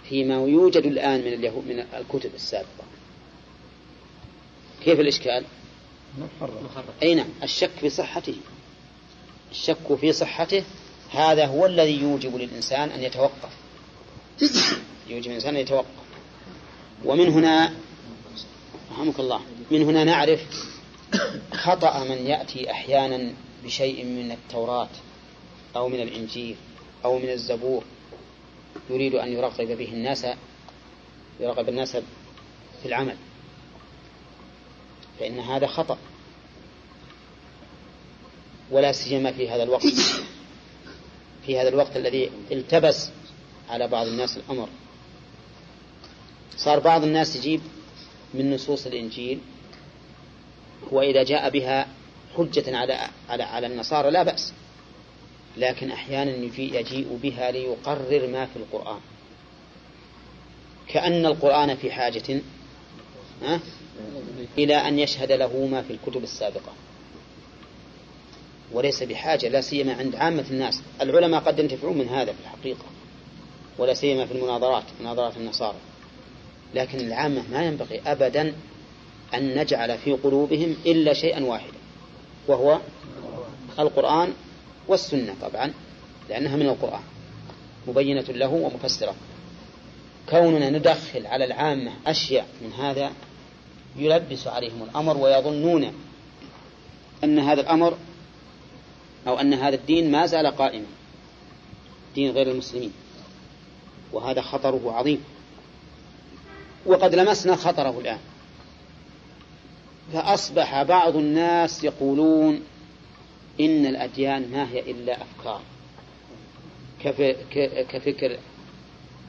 فيما يوجد الآن من اليهود من الكتب السابقة. كيف الإشكال؟ أي نعم الشك في صحته. الشك في صحته هذا هو الذي يوجب للإنسان أن يتوقف. يوجب الإنسان أن يتوقف. ومن هنا رحمك الله من هنا نعرف خطأ من يأتي أحيانا بشيء من التوراة أو من الإنجيل أو من الزبور. يريد أن يرغب به الناس يرغب الناس في العمل. فإن هذا خطأ. ولا سيما في هذا الوقت. في هذا الوقت الذي التبس على بعض الناس الأمر. صار بعض الناس يجيب من نصوص الإنجيل وإذا جاء بها حجة على على على النصارى لا بأس. لكن أحيانا يجيء بها ليقرر ما في القرآن. كأن القرآن في حاجة إلى أن يشهد له ما في الكتب السابقة. وليس بحاجة لا سيما عند عامة الناس. العلماء قد ينتفعون من هذا في الحقيقة ولا سيما في المناظرات مناظرات النصارى. لكن العامة ما ينبغي أبدا أن نجعل في قلوبهم إلا شيئا واحدا وهو القرآن والسنة طبعا لأنها من القرآن مبينة له ومفسرة. كوننا ندخل على العامة أشياء من هذا يلبس عليهم الأمر ويظنون أن هذا الأمر أو أن هذا الدين ما زال قائما دين غير المسلمين. وهذا خطره عظيم. وقد لمسنا خطره الآن. فأصبح بعض الناس يقولون إن الأديان ما هي إلا أفكار. كفكر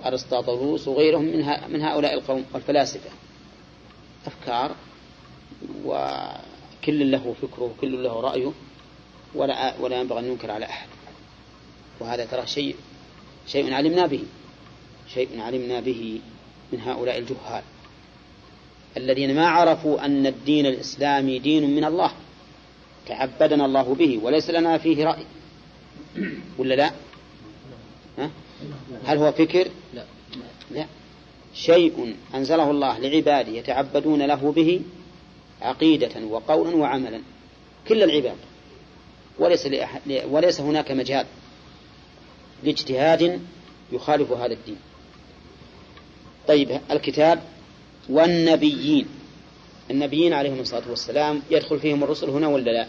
أرسطاطلوس وغيرهم من, من هؤلاء القوم الفلاسفة أفكار وكل له فكره وكل له رأيه ولا ولا ينبغي أن ينكر على أحد. وهذا ترى شيء شيء علمنا به. شيء علمنا به من هؤلاء الجهال. الذين ما عرفوا أن الدين الإسلامي دين من الله. تعبدنا الله به وليس لنا فيه رأي. ولا لا؟ ها؟ هل هو فكر؟ لا. لا. شيء أنزله الله لعباده يتعبدون له به عقيدة وقولا وعملا. كل العباد. وليس وليس هناك مجال لاجتهاد يخالف هذا الدين. طيب الكتاب والنبيين. النبيين عليهم الصلاة والسلام يدخل فيهم الرسل هنا ولا لا؟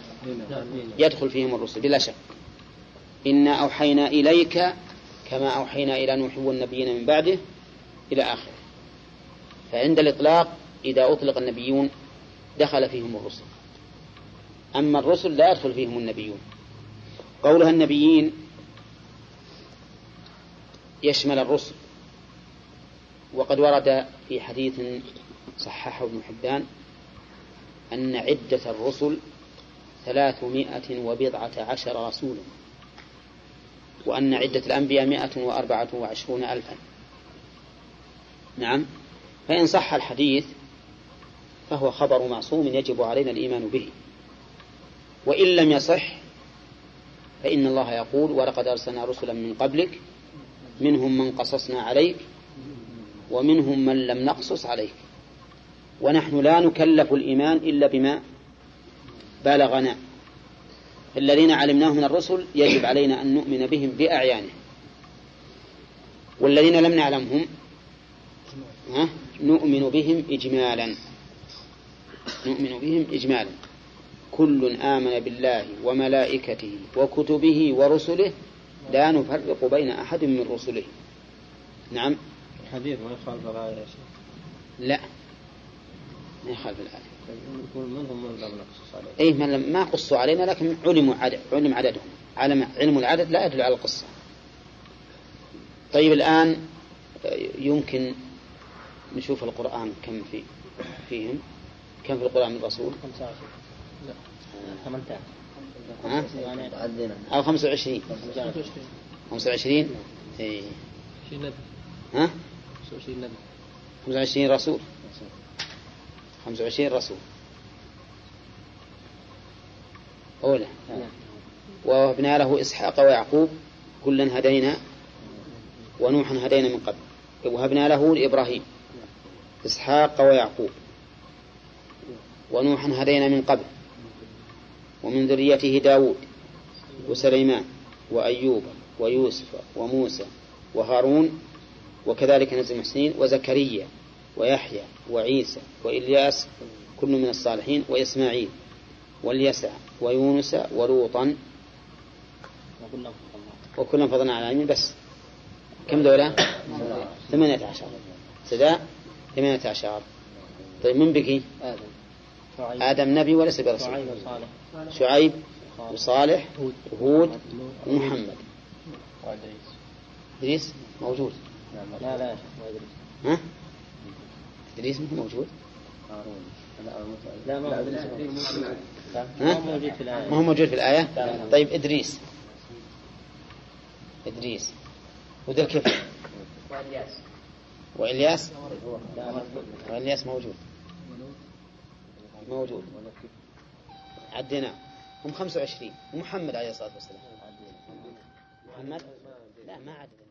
يدخل فيهم الرسل بلا شك. إنا أوحينا إليك كما أوحينا إلى نوح والنبيين من بعده إلى آخره. فعند الإطلاق إذا أطلق النبيون دخل فيهم الرسل. أما الرسل لا يدخل فيهم النبيون. قولها النبيين يشمل الرسل. وقد ورد في حديث صححه ابن حبان أن عدة الرسل ثلاثمائة وبضعة عشر رسولا وأن عدة الأنبياء مائة وأربعة وعشرون ألفا. نعم فإن صح الحديث فهو خبر معصوم يجب علينا الإيمان به. وإن لم يصح فإن الله يقول ولقد أرسلنا رسلا من قبلك منهم من قصصنا عليك ومنهم من لم نقصص عليك. ونحن لا نكلف الإيمان إلا بما بلغنا. الذين علمناه من الرسل يجب علينا أن نؤمن بهم بأعيانهم. والذين لم نعلمهم نؤمن بهم إجمالا. نؤمن بهم إجمالا. كل آمن بالله وملائكته وكتبه ورسله. لا نفرق بين أحد من رسله. نعم؟ الحديث ما يخالف لا. ما يخالف الآية يقول منهم من لم نقصص عليه إيه من لم ما قصوا علينا لكن علموا عدد علم عددهم. علم علم العدد لا يدل على القصة. طيب الآن يمكن نشوف القرآن كم في فيهم؟ كم في القرآن من رسول؟ 25 لا 18 ها؟ أو 25 25 إيه. ها؟ 25 رسول. 25 رسول. أولى. ووهبنا له إسحاق ويعقوب كلا هدينا ونوحا هدينا من قبل. وهبنا له لإبراهيم إسحاق ويعقوب ونوحا هدينا من قبل. ومن ذريته داود وسليمان وأيوب ويوسف وموسى وهارون وكذلك نزل المحسنين وزكريا ويحيى وعيسى وإلياس كل من الصالحين وإسماعيل واليسع ويونس ولوطا وكلا فضلنا على العالمين. بس كم دولة؟ ثمانية عشر. سداء؟ ثمانية عشر. طيب من بقي؟ آدم. آدم نبي وليس برسول شعيب وصالح. شعيب وصالح وهود ومحمد. إدريس موجود؟ لا لا ها؟ إدريس مو موجود؟ لا ما هو؟ موجود. في الآية. ما هو موجود في الآية. طيب إدريس. إدريس. وذا وإلياس. وإلياس؟ ما وإلياس موجود. موجود. عدينا. هم 25 ومحمد عليه الصلاة والسلام. محمد؟ لا ما عدنا.